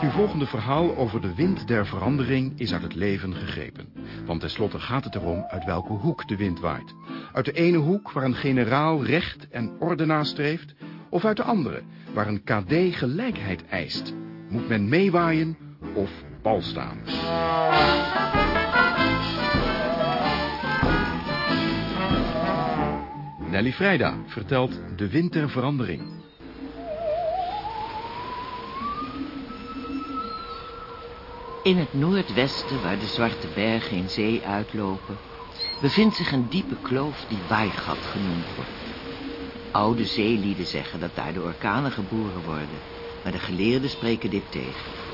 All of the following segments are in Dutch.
Het volgende verhaal over de wind der verandering is uit het leven gegrepen. Want tenslotte gaat het erom uit welke hoek de wind waait. Uit de ene hoek waar een generaal recht en orde nastreeft... of uit de andere waar een KD gelijkheid eist. Moet men meewaaien of pal staan? Nelly Vrijda vertelt De Wind der Verandering. In het noordwesten, waar de zwarte bergen in zee uitlopen... bevindt zich een diepe kloof die Waaigat genoemd wordt. Oude zeelieden zeggen dat daar de orkanen geboren worden... maar de geleerden spreken dit tegen.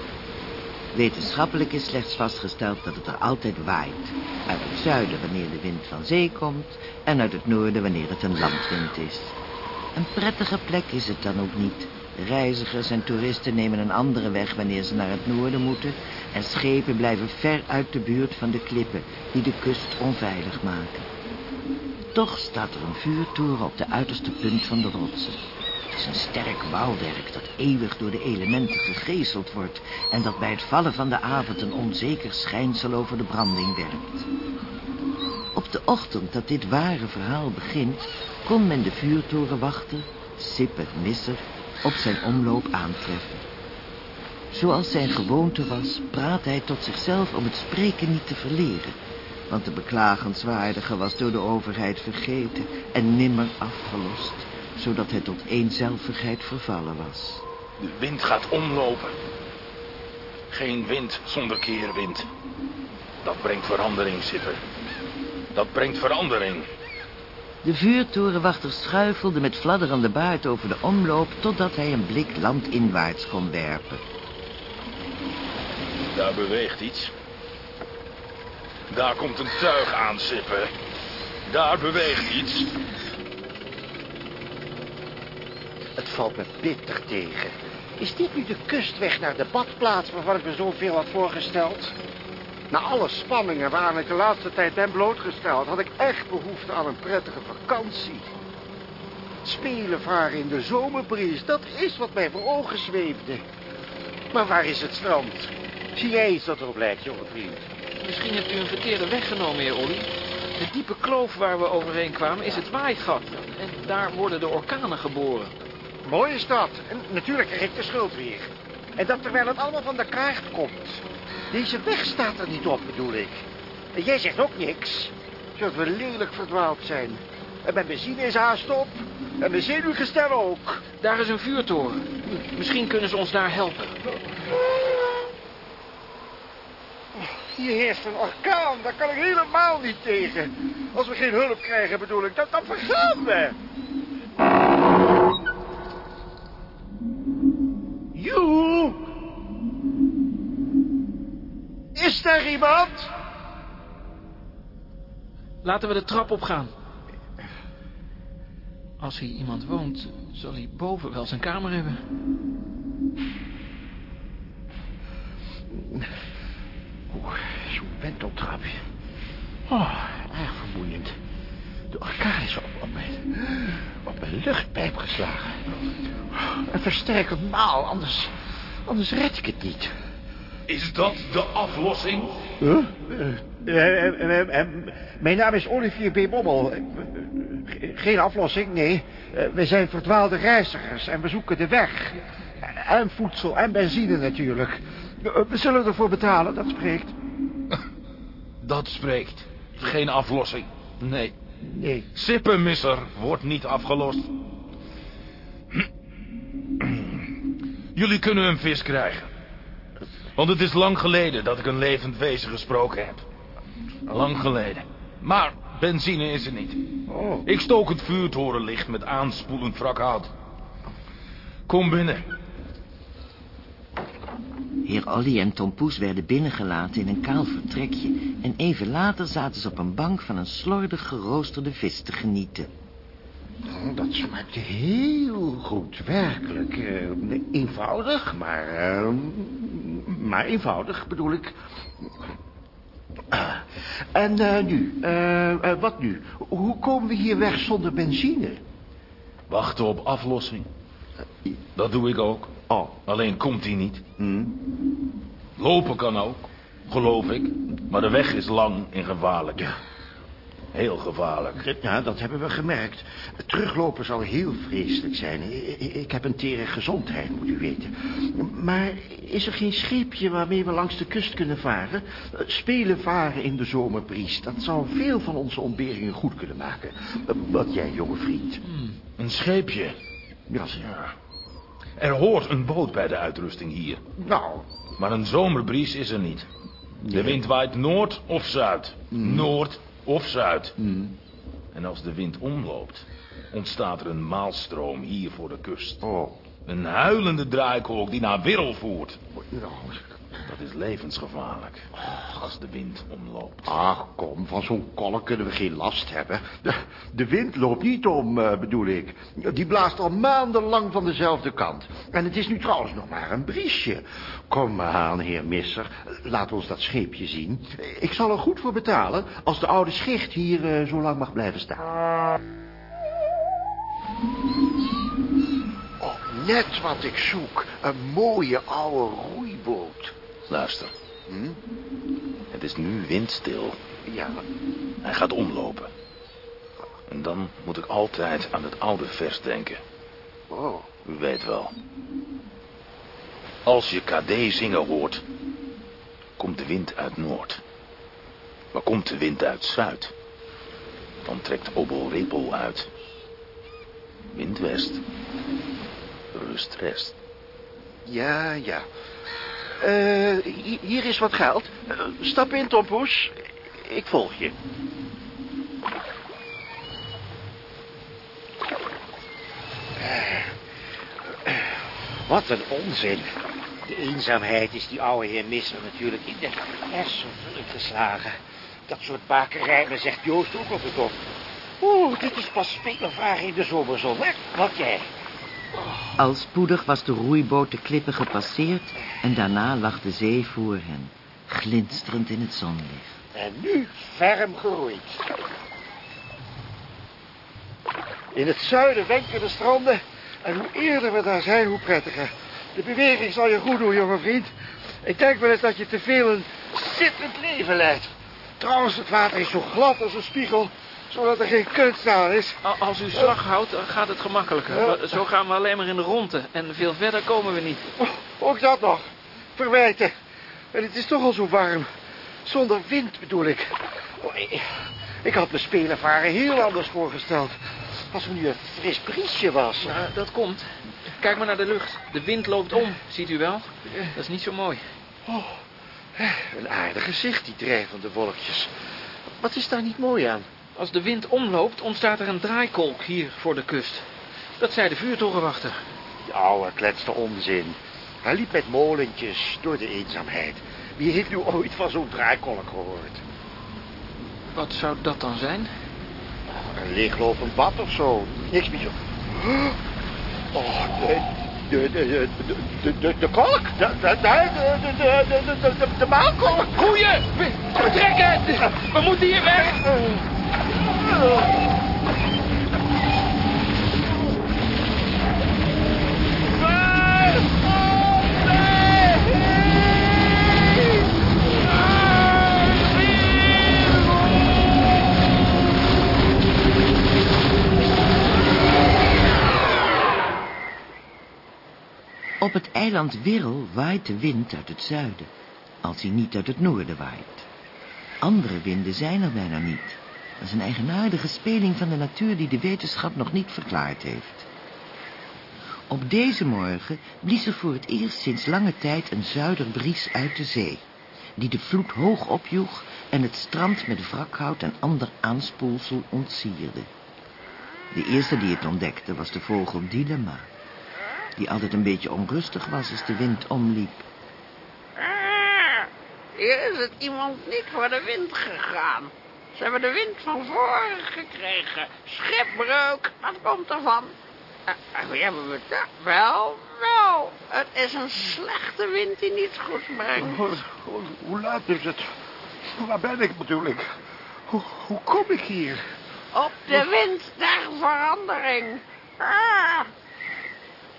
Wetenschappelijk is slechts vastgesteld dat het er altijd waait. Uit het zuiden wanneer de wind van zee komt... en uit het noorden wanneer het een landwind is. Een prettige plek is het dan ook niet. Reizigers en toeristen nemen een andere weg wanneer ze naar het noorden moeten... en schepen blijven ver uit de buurt van de klippen... die de kust onveilig maken. Toch staat er een vuurtoren op de uiterste punt van de rotsen. Het is een sterk bouwwerk dat eeuwig door de elementen gegezeld wordt... en dat bij het vallen van de avond een onzeker schijnsel over de branding werpt. Op de ochtend dat dit ware verhaal begint... kon men de vuurtorenwachter, Sippe Misser, op zijn omloop aantreffen. Zoals zijn gewoonte was, praat hij tot zichzelf om het spreken niet te verleren... want de beklagenswaardige was door de overheid vergeten en nimmer afgelost zodat hij tot eenzelvigheid vervallen was. De wind gaat omlopen. Geen wind zonder keerwind. Dat brengt verandering, Sipper. Dat brengt verandering. De vuurtorenwachter schuifelde met fladderende baard over de omloop... totdat hij een blik landinwaarts kon werpen. Daar beweegt iets. Daar komt een tuig aan, Sipper. Daar beweegt iets. Het valt me bitter tegen. Is dit nu de kustweg naar de badplaats waarvan ik me zoveel had voorgesteld? Na alle spanningen waaraan ik de laatste tijd ben blootgesteld... had ik echt behoefte aan een prettige vakantie. Spelen varen in de zomerbries, dat is wat mij voor ogen zweefde. Maar waar is het strand? Zie jij iets dat erop lijkt, jonge vriend? Misschien hebt u een verkeerde weg genomen, heer Olly. De diepe kloof waar we overheen kwamen is het waaigat. En daar worden de orkanen geboren. Mooi is dat. En natuurlijk krijg ik de schuld weer. En dat terwijl het allemaal van de kaart komt. Deze weg staat er niet op, bedoel ik. En jij zegt ook niks. Zodat we lelijk verdwaald zijn. En mijn benzine is haast op. En mijn zenuwgestel ook. Daar is een vuurtoren. Misschien kunnen ze ons daar helpen. Hier heerst een orkaan. Daar kan ik helemaal niet tegen. Als we geen hulp krijgen, bedoel ik. Dan, dan vergaan we. Is daar iemand? Laten we de trap opgaan. Als hier iemand woont, zal hij boven wel zijn kamer hebben. Oeh, zo'n wenteltrapje. Oh, erg vermoeiend. De orkaan is op, op, mijn, op mijn luchtpijp geslagen. Een versterkend maal, anders, anders red ik het niet. Is dat de aflossing? Huh? Uh, uh, uh, mijn naam is Olivier B. Bommel. Geen aflossing, nee. we zijn verdwaalde reizigers en we zoeken de weg. En voedsel en benzine natuurlijk. We zullen ervoor betalen, dat spreekt. Dat spreekt. Geen aflossing. Nee. Nee. Sippenmisser wordt niet afgelost. Jullie kunnen een vis krijgen. Want het is lang geleden dat ik een levend wezen gesproken heb. Lang geleden. Maar benzine is er niet. Oh. Ik stook het vuurtorenlicht met aanspoelend wrak hout. Kom binnen. Heer Olly en Tom Poes werden binnengelaten in een kaal vertrekje... en even later zaten ze op een bank van een slordig geroosterde vis te genieten. Oh, dat smaakte heel goed, werkelijk. Uh, eenvoudig, maar... Uh, maar eenvoudig, bedoel ik. Uh, en nu, wat nu? Hoe komen we hier weg zonder benzine? Wachten op aflossing. Dat doe ik ook. Oh. Alleen komt hij niet. Hm. Lopen kan ook, geloof ik. Maar de weg is lang en gevaarlijk. Ja. Heel gevaarlijk. Ja, dat hebben we gemerkt. Teruglopen zal heel vreselijk zijn. Ik heb een tere gezondheid, moet u weten. Maar is er geen scheepje waarmee we langs de kust kunnen varen? Spelen varen in de zomerbries. Dat zou veel van onze ontberingen goed kunnen maken. Wat jij, jonge vriend. Een scheepje. Ja, zeg. Er hoort een boot bij de uitrusting hier. Nou, Maar een zomerbries is er niet. De wind waait noord of zuid. Noord of zuid. En als de wind omloopt, ontstaat er een maalstroom hier voor de kust. oh. Een huilende draaikolk die naar Wirrel voert. Nou, Dat is levensgevaarlijk. Als de wind omloopt. Ach, kom, van zo'n kolk kunnen we geen last hebben. De, de wind loopt niet om, eh, bedoel ik. Die blaast al maandenlang van dezelfde kant. En het is nu trouwens nog maar een briesje. Kom aan, heer Misser. Laat ons dat scheepje zien. Ik zal er goed voor betalen als de oude schicht hier eh, zo lang mag blijven staan. Oh, net wat ik zoek. Een mooie oude roeiboot. Luister. Het is nu windstil. Ja, Hij gaat omlopen. En dan moet ik altijd aan het oude vers denken. oh. U weet wel. Als je KD zingen hoort, komt de wind uit noord. Maar komt de wind uit zuid, dan trekt Obel Repel uit. Wind west, rust rest. Ja, ja. Eh, hi- hier is wat geld. Eh, stap in, Tom Poes. Ik volg je. Eh, Wat een onzin. De eenzaamheid is die oude heer Misser natuurlijk in de hersenen geslagen. Dat soort bakerijmen zegt Joost ook op het op. Oeh, dit is pas spelervragen in de zomerzon, hè? Wat jij? Al spoedig was de roeiboot de klippen gepasseerd... en daarna lag de zee voor hen, glinsterend in het zonlicht. En nu ferm geroeid. In het zuiden wenken de stranden. En hoe eerder we daar zijn, hoe prettiger. De beweging zal je goed doen, jonge vriend. Ik denk wel eens dat je te veel een zittend leven leidt. Trouwens, het water is zo glad als een spiegel, zodat er geen kunst aan is. Als u slag houdt, dan gaat het gemakkelijker. Ja. Zo gaan we alleen maar in de ronde. En veel verder komen we niet. Oh, ook dat nog. Verwijten. En het is toch al zo warm. Zonder wind bedoel ik. Oh, ik, ik had me spelenvaren heel anders voorgesteld. Als er nu een fris briesje was. Ja, dat komt. Kijk maar naar de lucht. De wind loopt om, ziet u wel? Dat is niet zo mooi. Oh, een aardig gezicht, die drijvende wolkjes. Wat is daar niet mooi aan? Als de wind omloopt, ontstaat er een draaikolk hier voor de kust. Dat zei de vuurtorenwachter. Die oude kletste onzin. Hij liep met molentjes door de eenzaamheid. Wie heeft nu ooit van zo'n draaikolk gehoord? Wat zou dat dan zijn? Een leeglopend bad of zo. Niks bijzonders. Oh, de, de, de, de, de, de kolk. De, de, de, de, de, de, de maalkolk. Koeien, trekken We moeten hier weg. Op het eiland Wirrel waait de wind uit het zuiden, als hij niet uit het noorden waait. Andere winden zijn er bijna niet. Dat is een eigenaardige speling van de natuur die de wetenschap nog niet verklaard heeft. Op deze morgen blies er voor het eerst sinds lange tijd een zuiderbries uit de zee, die de vloed hoog opjoeg en het strand met wrakhout en ander aanspoelsel ontsierde. De eerste die het ontdekte was de vogel Dilemma, die altijd een beetje onrustig was als de wind omliep. Ah, hier is het iemand niet voor de wind gegaan. Ze hebben de wind van voren gekregen. Schipbreuk, wat komt ervan? Uh, wie hebben we daar? Wel, wel. Het is een slechte wind die niets goeds brengt. Hoe, hoe, hoe laat is het? Waar ben ik bedoel ik? Hoe, hoe kom ik hier? Op de wind der verandering. Ah,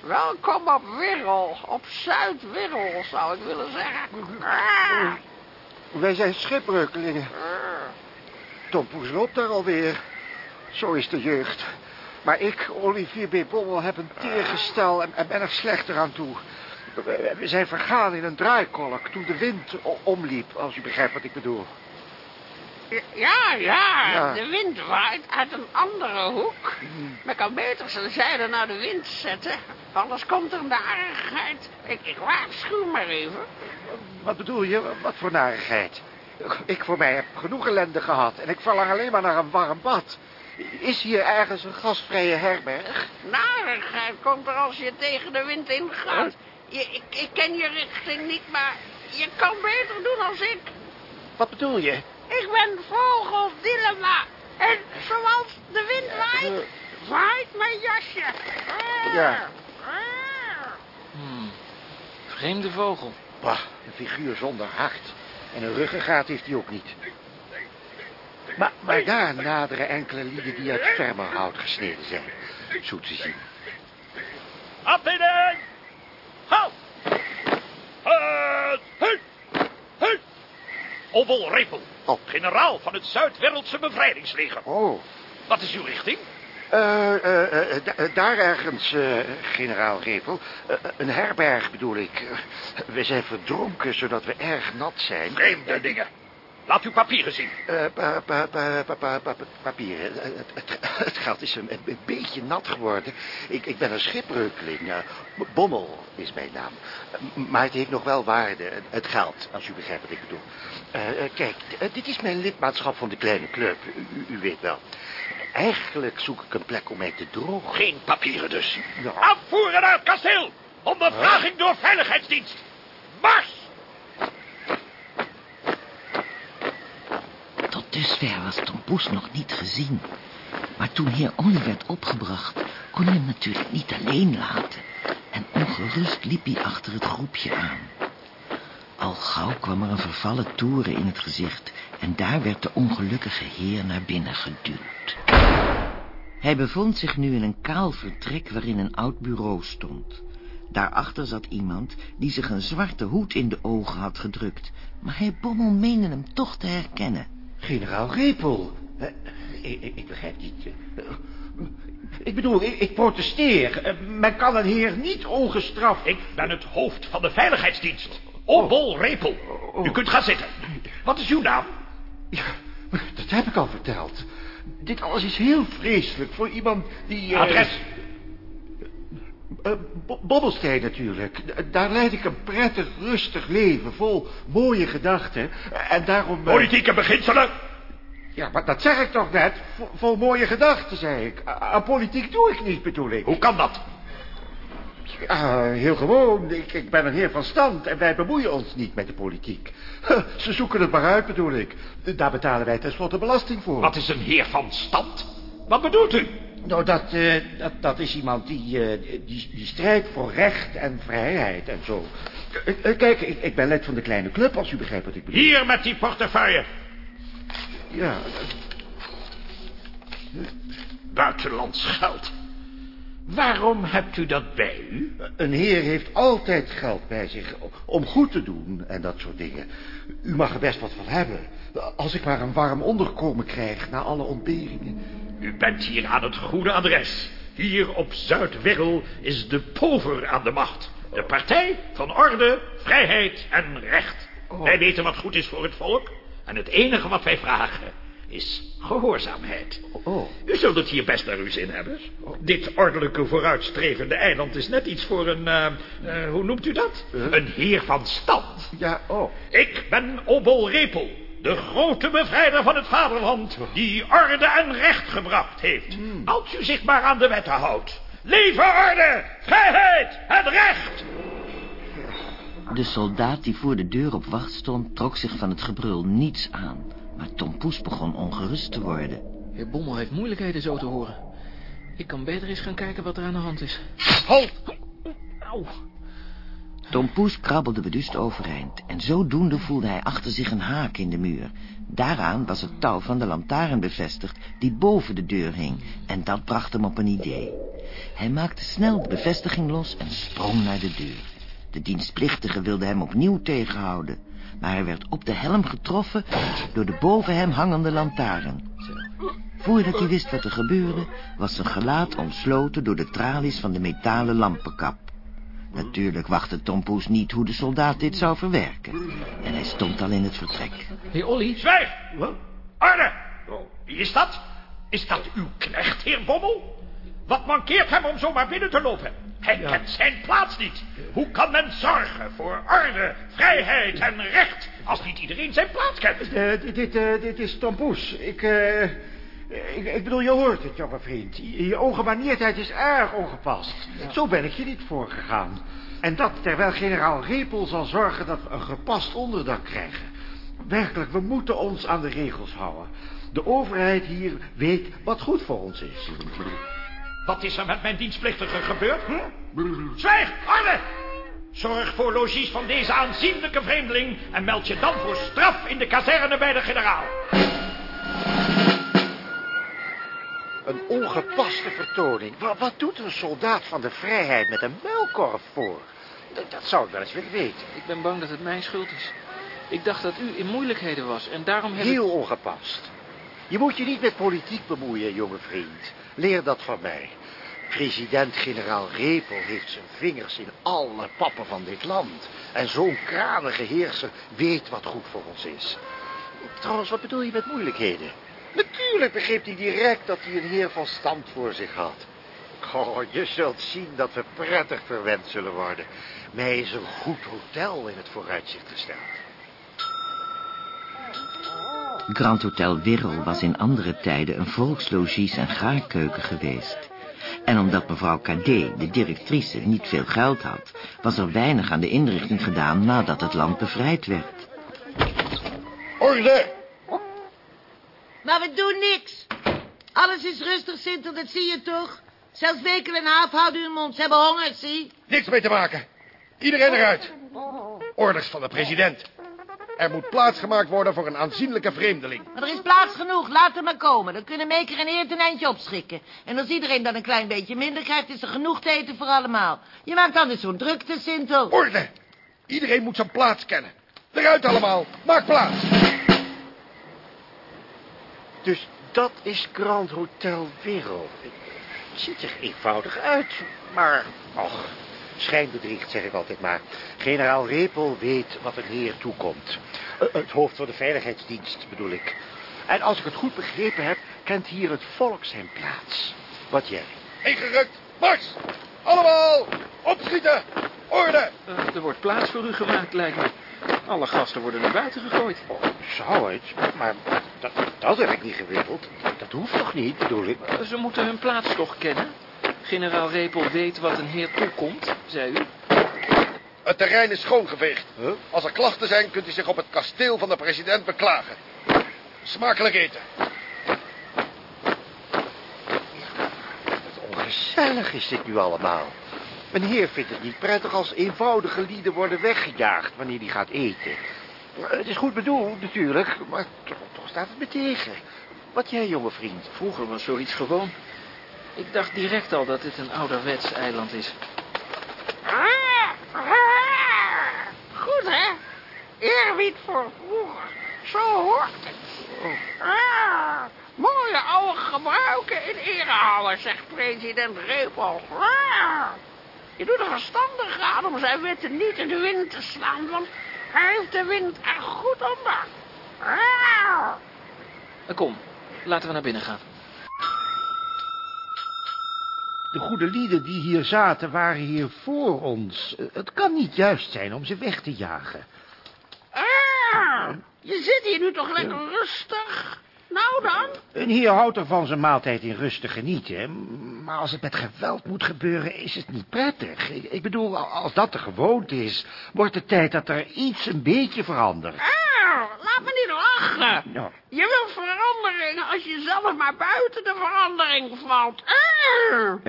welkom op Wirrel, op Zuid-Wirrel zou ik willen zeggen. Ah, Wij zijn schipbreukelingen. ah. Tom Poes loopt daar alweer. Zo is de jeugd. Maar ik, Olivier B. Bommel, heb een teergestel en, en ben er slechter aan toe. We, zijn vergaan in een draaikolk toen de wind omliep, als u begrijpt wat ik bedoel. Ja, ja, Ja. de wind waait uit een andere hoek. Men kan beter zijn zeilen naar de wind zetten. Anders komt er narigheid. Ik, ik waarschuw maar even. Wat bedoel je? Wat voor narigheid? Ik voor mij heb genoeg ellende gehad en ik verlang alleen maar naar een warm bad. Is hier ergens een gastvrije herberg? Narigheid komt er als je tegen de wind ingaat. Je, ik, ik ken je richting niet, maar je kan beter doen als ik. Wat bedoel je? Ik ben vogel Dilemma. En zoals de wind waait, waait mijn jasje. Ja. ah. Hmm. Vreemde vogel. Bah, een figuur zonder hart. En een ruggengraat heeft hij ook niet. Maar, maar daar naderen enkele lieden die uit fermerhout gesneden zijn. Zo te zien. Afdeling! Halt! Halt! Halt! Halt! Repel, Oh. generaal van het Zuid-Wereldse bevrijdingsleger. Oh, Wat is uw richting? eh, daar ergens, generaal Repel. Een herberg bedoel ik. We zijn verdronken zodat we erg nat zijn. Vreemde dingen. Laat uw papieren zien. Eh, pa, pa, pa, pa, pa, pa- papieren. Eh, Het, het, het geld is een, een beetje nat geworden. Ik, ik ben een schipbreukeling. ja. Bommel is mijn naam. Maar het heeft nog wel waarde. Het geld, als u begrijpt wat ik bedoel. Eh, kijk, dit is mijn lidmaatschap van de kleine club. U, u weet wel. Eigenlijk zoek ik een plek om mij te drogen. Geen papieren dus. Ja. Afvoeren naar het kasteel. Ondervraging door veiligheidsdienst. Mars! Dusver was Tom Poes nog niet gezien. Maar toen heer Olly werd opgebracht, kon hij hem natuurlijk niet alleen laten. En ongerust liep hij achter het groepje aan. Al gauw kwam er een vervallen toren in het gezicht... en daar werd de ongelukkige heer naar binnen geduwd. Hij bevond zich nu in een kaal vertrek waarin een oud bureau stond. Daarachter zat iemand die zich een zwarte hoed in de ogen had gedrukt... maar hij Bommel meende hem toch te herkennen. Generaal Repel. Eh, ik, ik, ik begrijp niet. eh, ik bedoel, ik, ik protesteer. Eh, Men kan een heer niet ongestraft... Ik ben het hoofd van de veiligheidsdienst. Obol Repel. U kunt gaan zitten. Wat is uw naam? Ja, dat heb ik al verteld. Dit alles is heel vreselijk voor iemand die... Adres. Bobbelstein natuurlijk. Daar leid ik een prettig, rustig leven, vol mooie gedachten. En daarom... eh, Politieke beginselen. Ja, maar dat zeg ik toch net. Vol, vol mooie gedachten, zei ik. A- Aan politiek doe ik niet, bedoel ik. Hoe kan dat? Ah, heel gewoon. Ik, ik ben een heer van stand en wij bemoeien ons niet met de politiek. Huh, Ze zoeken het maar uit, bedoel ik. Daar betalen wij tenslotte belasting voor. Wat is een heer van stand? Wat bedoelt u? Nou, dat, eh, dat, dat is iemand die, eh, die, die strijdt voor recht en vrijheid en zo. Eh, kijk, ik, ik ben lid van de kleine club, als u begrijpt wat ik bedoel. Hier met die portefeuille. Ja, Buitenlands geld. Waarom hebt u dat bij u? een heer heeft altijd geld bij zich om goed te doen en dat soort dingen. U mag er best wat van hebben. Als ik maar een warm onderkomen krijg na alle ontberingen. U bent hier aan het goede adres. Hier op Zuid-Wirrel is de pover aan de macht. De partij van orde, vrijheid en recht. Wij weten wat goed is voor het volk. En het enige wat wij vragen is gehoorzaamheid. Oh. U zult het hier best naar uw zin hebben. Dit ordelijke vooruitstrevende eiland is net iets voor een... eh, eh, hoe noemt u dat? Een heer van stand. Ja, oh. Ik ben Obol Repel, de grote bevrijder van het vaderland... die orde en recht gebracht heeft. Als u zich maar aan de wetten houdt. Leven orde, vrijheid en recht! De soldaat die voor de deur op wacht stond... trok zich van het gebrul niets aan. Maar Tom Poes begon ongerust te worden. Heer Bommel heeft moeilijkheden zo te horen. Ik kan beter eens gaan kijken wat er aan de hand is. Halt! Auw. Tom Poes krabbelde beduust overeind... en zodoende voelde hij achter zich een haak in de muur. Daaraan was het touw van de lantaarn bevestigd... die boven de deur hing, en dat bracht hem op een idee. Hij maakte snel de bevestiging los en sprong naar de deur. De dienstplichtige wilde hem opnieuw tegenhouden. Maar hij werd op de helm getroffen door de boven hem hangende lantaarn. Voordat hij wist wat er gebeurde, was zijn gelaat omsloten door de tralies van de metalen lampenkap. Natuurlijk wachtte Tom Poes niet hoe de soldaat dit zou verwerken. En hij stond al in het vertrek. Hé, hey, Olly. Zwijg! Arne! Wie is dat? Is dat uw knecht, heer Bommel? Wat mankeert hem om zomaar binnen te lopen? Hij kent zijn plaats niet. Hoe kan men zorgen voor orde, vrijheid en recht... als niet iedereen zijn plaats kent? Uh, dit, uh, dit is Tom Poes. Ik, uh, ik, ik, bedoel, je hoort het, jonge vriend. Je, ongemanierdheid is erg ongepast. Ja. Zo ben ik je niet voorgegaan. En dat terwijl generaal Repel zal zorgen dat we een gepast onderdak krijgen. Werkelijk, we moeten ons aan de regels houden. De overheid hier weet wat goed voor ons is. Wat is er met mijn dienstplichtige gebeurd? Hm? Zwijg, Arne! Zorg voor logies van deze aanzienlijke vreemdeling... en meld je dan voor straf in de kazerne bij de generaal. Een ongepaste vertoning. Wat, wat, doet een soldaat van de vrijheid met een muilkorf voor? Dat, dat zou ik wel eens willen weten. Ik ben bang dat het mijn schuld is. Ik dacht dat u in moeilijkheden was en daarom heb Heel ik... ongepast. Je moet je niet met politiek bemoeien, jonge vriend. Leer dat van mij. President-generaal Repel heeft zijn vingers in alle pappen van dit land. En zo'n kranige heerser weet wat goed voor ons is. Trouwens, wat bedoel je met moeilijkheden? Natuurlijk begreep hij direct dat hij een heer van stand voor zich had. Oh, je zult zien dat we prettig verwend zullen worden. Mij is een goed hotel in het vooruitzicht gesteld. Grand Hotel Wirrel was in andere tijden een volkslogies en gaarkeuken geweest. En omdat mevrouw Cadet, de directrice, niet veel geld had... was er weinig aan de inrichting gedaan nadat het land bevrijd werd. Orde! Maar we doen niks. Alles is rustig, Sinter, dat zie je toch? Zelfs Wekel en Haaf houden hun mond. Ze hebben honger, zie. Niks mee te maken. Iedereen eruit. Orders van de president. Er moet plaats gemaakt worden voor een aanzienlijke vreemdeling. Maar er is plaats genoeg, laat hem maar komen. Dan kunnen Meker en Eert een eindje opschikken. En als iedereen dan een klein beetje minder krijgt... is er genoeg te eten voor allemaal. Je maakt anders zo'n drukte, Sintel. Orde! Iedereen moet zijn plaats kennen. Eruit allemaal. Maak plaats. Dus dat is Grand Hotel Wereld. Het ziet er eenvoudig uit, maar... Och, schijnbedriegt, zeg ik altijd maar. Generaal Repel weet wat een heer toekomt. Uh, het hoofd van de veiligheidsdienst, bedoel ik. En als ik het goed begrepen heb, kent hier het volk zijn plaats. Wat jij? Ingerukt, mars! Allemaal, opschieten! Orde! Uh, er wordt plaats voor u gemaakt, lijkt me. Alle gasten worden naar buiten gegooid. Oh, zou het? Maar dat, dat heb ik niet gewild. Dat hoeft toch niet, bedoel ik? Ze moeten hun plaats toch kennen? Generaal Repel weet wat een heer toekomt, zei u. Het terrein is schoongeveegd. Huh? Als er klachten zijn, kunt u zich op het kasteel van de president beklagen. Smakelijk eten. Wat ongezellig is dit nu allemaal. Een heer vindt het niet prettig als eenvoudige lieden worden weggejaagd wanneer hij gaat eten. Het is goed bedoeld, natuurlijk, maar toch, toch staat het me tegen. Wat jij, jonge vriend? Vroeger was zoiets gewoon. Ik dacht direct al dat dit een ouderwets eiland is. Goed, hè? Eerbied voor vroeger. Zo hoort het. Ah, mooie oude gebruiken in ere houden, zegt president Repel. Je doet er verstandig aan om zijn wetten niet in de wind te slaan, want hij heeft de wind er goed onder. Ah. Kom, laten we naar binnen gaan. De goede lieden die hier zaten waren hier voor ons. Het kan niet juist zijn om ze weg te jagen. Ah, je zit hier nu toch lekker rustig. Nou dan. Een heer houdt er van zijn maaltijd in rust te genieten. Maar als het met geweld moet gebeuren, is het niet prettig. Ik, bedoel, als dat de gewoonte is, wordt het tijd dat er iets een beetje verandert. Ah, laat me niet lachen. Ja. Je wil verandering als je zelf maar buiten de verandering valt. Arr.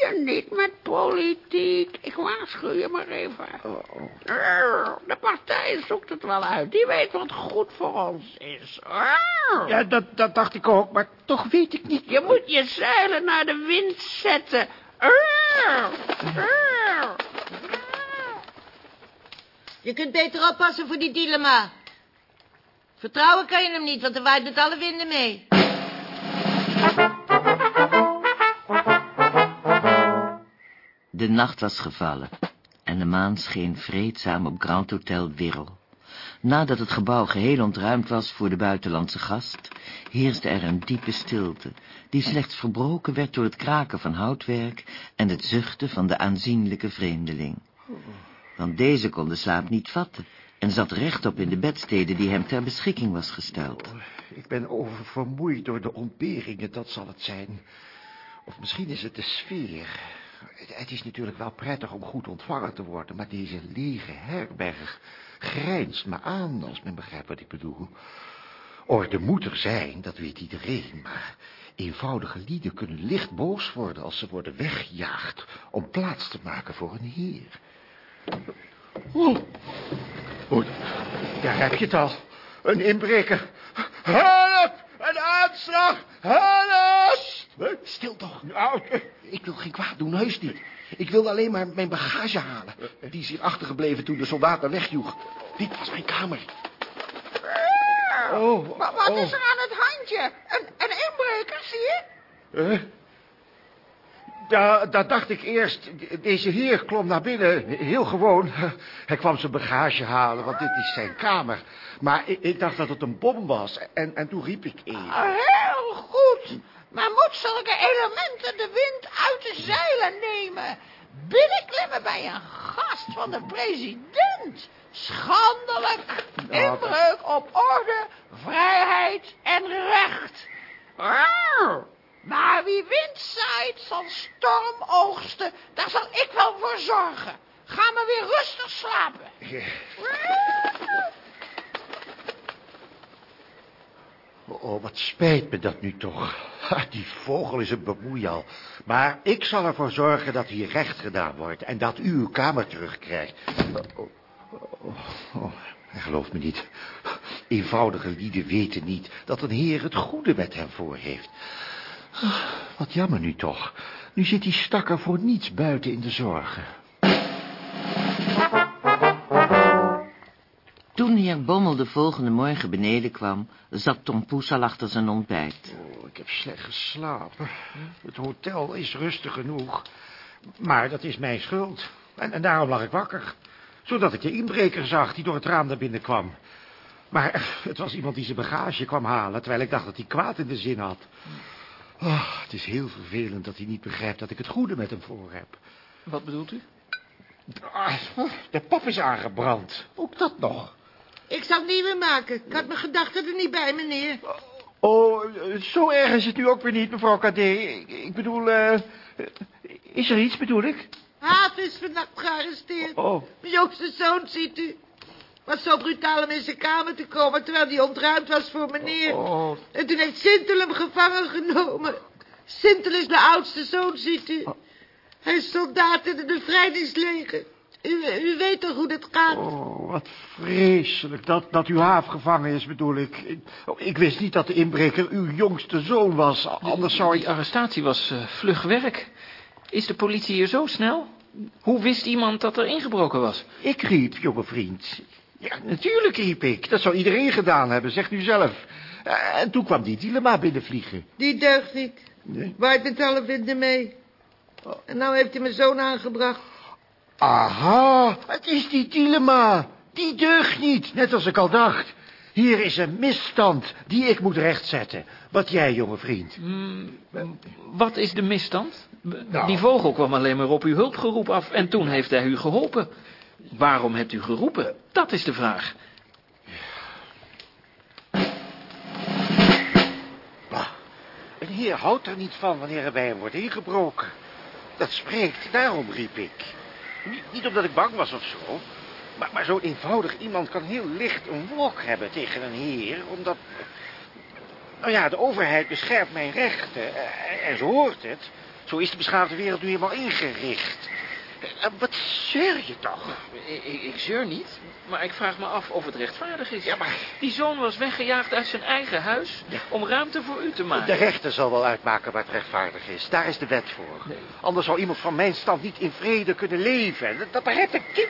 Je niet met politiek. Ik waarschuw je maar even. Arr. De partij zoekt het wel uit. Die weet wat goed voor ons is. Ja, dat, dat dacht ik ook, maar toch weet ik niet... Je moet je zeilen naar de wind zetten. Je kunt beter oppassen voor die dilemma. Vertrouwen kan je hem niet, want hij waait met alle winden mee. De nacht was gevallen en de maan scheen vreedzaam op Grand Hotel Wirrel. Nadat het gebouw geheel ontruimd was voor de buitenlandse gast, heerste er een diepe stilte, die slechts verbroken werd door het kraken van houtwerk en het zuchten van de aanzienlijke vreemdeling. Want deze kon de slaap niet vatten en zat rechtop in de bedstede die hem ter beschikking was gesteld. Ik ben oververmoeid door de ontberingen, dat zal het zijn. Of misschien is het de sfeer. Het- Het is natuurlijk wel prettig om goed ontvangen te worden, maar deze lege herberg grijnst me aan, als men begrijpt wat ik bedoel. Orde moet er zijn, dat weet iedereen, maar eenvoudige lieden kunnen licht boos worden als ze worden weggejaagd om plaats te maken voor een heer. Oh, oh, daar heb je het al. Een inbreker. Help! Een aanslag! Help! Stil toch. Ik wil geen kwaad doen, heus niet. Ik wilde alleen maar mijn bagage halen. Die is hier achtergebleven toen de soldaat me wegjoeg. Dit was mijn kamer. Oh, Wat, wat oh. is er aan het handje? Een, een inbreker, zie je? Eh? Ja, dat dacht ik eerst. Deze heer klom naar binnen, heel gewoon. Hij kwam zijn bagage halen, want dit is zijn kamer. Maar ik, ik dacht dat het een bom was. En, en toen riep ik even. Ah. Maar moet zulke elementen de wind uit de zeilen nemen? Binnenklimmen bij een gast van de president. Schandelijk. Inbreuk op orde, vrijheid en recht. Maar wie wind zaait, zal storm oogsten. Daar zal ik wel voor zorgen. Ga maar weer rustig slapen. Oh, wat spijt me dat nu toch. Die vogel is een bemoeial. Maar ik zal ervoor zorgen dat hier recht gedaan wordt... en dat u uw kamer terugkrijgt. Oh, oh, oh, hij gelooft me niet. Eenvoudige lieden weten niet dat een heer het goede met hem voor heeft. Wat jammer nu toch. Nu zit die stakker voor niets buiten in de zorgen. Toen heer Bommel de volgende morgen beneden kwam, zat Tom Poes al achter zijn ontbijt. Oh, ik heb slecht geslapen. Het hotel is rustig genoeg. Maar dat is mijn schuld. En, en daarom lag ik wakker. Zodat ik de inbreker zag die door het raam naar binnen kwam. Maar het was iemand die zijn bagage kwam halen... terwijl ik dacht dat hij kwaad in de zin had. Oh, het is heel vervelend dat hij niet begrijpt dat ik het goede met hem voor heb. Wat bedoelt u? Ah, de pap is aangebrand. Ook dat nog. Ik zal het niet meer maken. Ik had mijn gedachten er niet bij, meneer. Oh, zo erg is het nu ook weer niet, mevrouw KD. Ik, bedoel, eh, is er iets, bedoel ik? Haaf is vannacht gearresteerd. Oh. Mijn jongste zoon, ziet u. Was zo brutaal om in zijn kamer te komen, terwijl die ontruimd was voor meneer. Oh. En toen heeft Sintel hem gevangen genomen. Sintel is de oudste zoon, ziet u. Hij is soldaat in het bevrijdingsleger. U, u weet toch hoe dat gaat? Oh, wat vreselijk dat, dat uw haaf gevangen is, bedoel ik. Ik, oh, ik wist niet dat de inbreker uw jongste zoon was. Anders zou Die ik... arrestatie was eh, vlug werk. Is de politie hier zo snel? Hoe wist iemand dat er ingebroken was? Ik riep, jonge vriend. Ja, natuurlijk riep ik. Dat zou iedereen gedaan hebben, zegt u zelf. Eh, En toen kwam die dilemma binnenvliegen. Die deugt niet. Nee. Waait met alle winden mee. En nou heeft hij mijn zoon aangebracht. Aha, het is die dilemma. Die deugt niet, net als ik al dacht. Hier is een misstand die ik moet rechtzetten. Wat jij, jonge vriend. Wat is de misstand? Nou. Die vogel kwam alleen maar op uw hulpgeroep af en toen heeft hij u geholpen. Waarom hebt u geroepen? Dat is de vraag. Bah, Een heer houdt er niet van wanneer er bij hem wordt ingebroken. Dat spreekt, daarom riep ik. Niet, omdat ik bang was of zo, Maar, maar zo'n eenvoudig iemand kan heel licht een wok hebben tegen een heer, omdat... Nou ja, de overheid beschermt mijn rechten, eh, en zo hoort het. Zo is de beschaafde wereld nu helemaal ingericht. Eh, Wat zeur je toch? Ik, ik, ik zeur niet, maar ik vraag me af of het rechtvaardig is. Ja, maar Die zoon was weggejaagd uit zijn eigen huis om ruimte voor u te maken. de rechter zal wel uitmaken wat rechtvaardig is. Daar is de wet voor. Anders zou iemand van mijn stand niet in vrede kunnen leven. Dat, dat begrijpt een kind.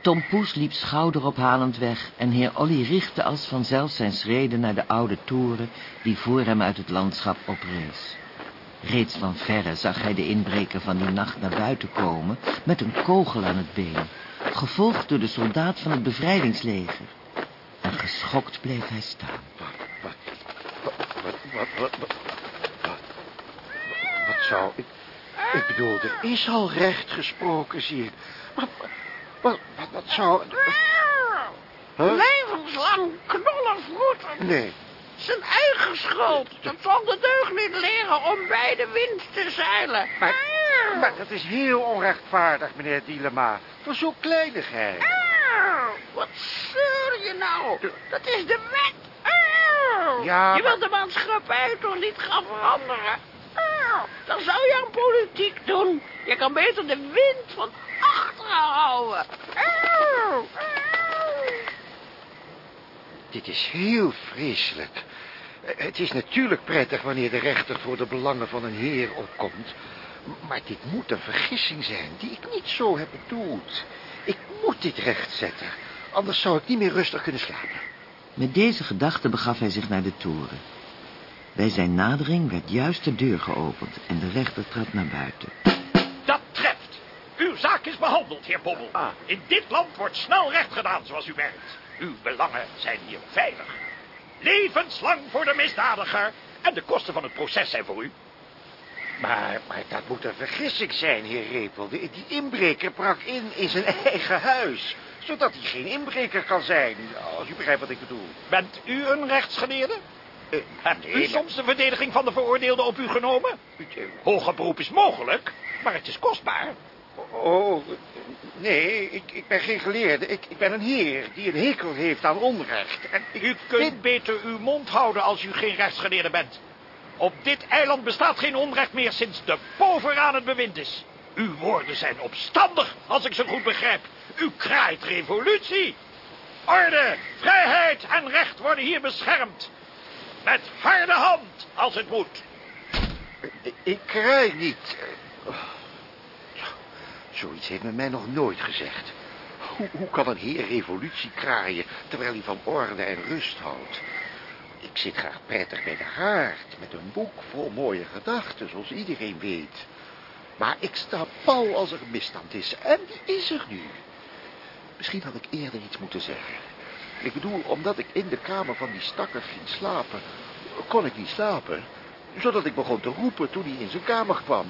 Tom Poes liep schouderophalend weg en heer Olly richtte als vanzelf zijn schreden naar de oude toren die voor hem uit het landschap oprees. Reeds van verre zag hij de inbreker van die nacht naar buiten komen... met een kogel aan het been, gevolgd door de soldaat van het bevrijdingsleger. En geschokt bleef hij staan. Wat, wat, wat, wat, wat, wat, wat, zou ik... Ik bedoel, er is al recht gesproken, zie ik. Maar wat, wat, wat zou... Huh? Levenslang knollen vroeten. Nee, zijn eigen schuld. Dat zal de deugd niet leren om bij de wind te zeilen. maar, maar dat is heel onrechtvaardig, meneer Dielema. Voor zo'n kleinigheid. Wat zeur je nou? Dat is de wet. Ja, Je wilt de maatschappij toch niet gaan veranderen? Dan zou je aan politiek doen. Je kan beter de wind van achteren houden. Dit is heel vreselijk. Het is natuurlijk prettig wanneer de rechter voor de belangen van een heer opkomt. Maar dit moet een vergissing zijn die ik niet zo heb bedoeld. Ik moet dit rechtzetten. Anders zou ik niet meer rustig kunnen slapen. Met deze gedachte begaf hij zich naar de toren. Bij zijn nadering werd juist de deur geopend en de rechter trad naar buiten. Dat treft. Uw zaak is behandeld, heer Bommel. Ah. In dit land wordt snel recht gedaan zoals u werkt. Uw belangen zijn hier veilig. Levenslang voor de misdadiger. En de kosten van het proces zijn voor u. Maar, maar dat moet een vergissing zijn, heer Repel. Die, die inbreker brak in in zijn eigen huis. Zodat hij geen inbreker kan zijn. Als u begrijpt wat ik bedoel. Bent u een rechtsgeleerde? Eh, Hebt u soms de verdediging van de veroordeelde op u genomen? Hoger beroep is mogelijk, maar het is kostbaar. Oh, nee, ik, ik ben geen geleerde. Ik, ik ben een heer die een hekel heeft aan onrecht. En ik U kunt vind- beter uw mond houden als u geen rechtsgeleerde bent. Op dit eiland bestaat geen onrecht meer sinds de pover aan het bewind is. Uw woorden zijn opstandig, als ik ze goed begrijp. U kraait revolutie. Orde, vrijheid en recht worden hier beschermd. Met harde hand, als het moet. Ik, ik kraai niet. Zoiets heeft men mij nog nooit gezegd. Hoe, hoe kan een heer revolutie kraaien terwijl hij van orde en rust houdt? Ik zit graag prettig bij de haard met een boek vol mooie gedachten, zoals iedereen weet. Maar ik sta pal als er misstand is. En die is er nu. Misschien had ik eerder iets moeten zeggen. Ik bedoel, omdat ik in de kamer van die stakker ging slapen, kon ik niet slapen. Zodat ik begon te roepen toen hij in zijn kamer kwam.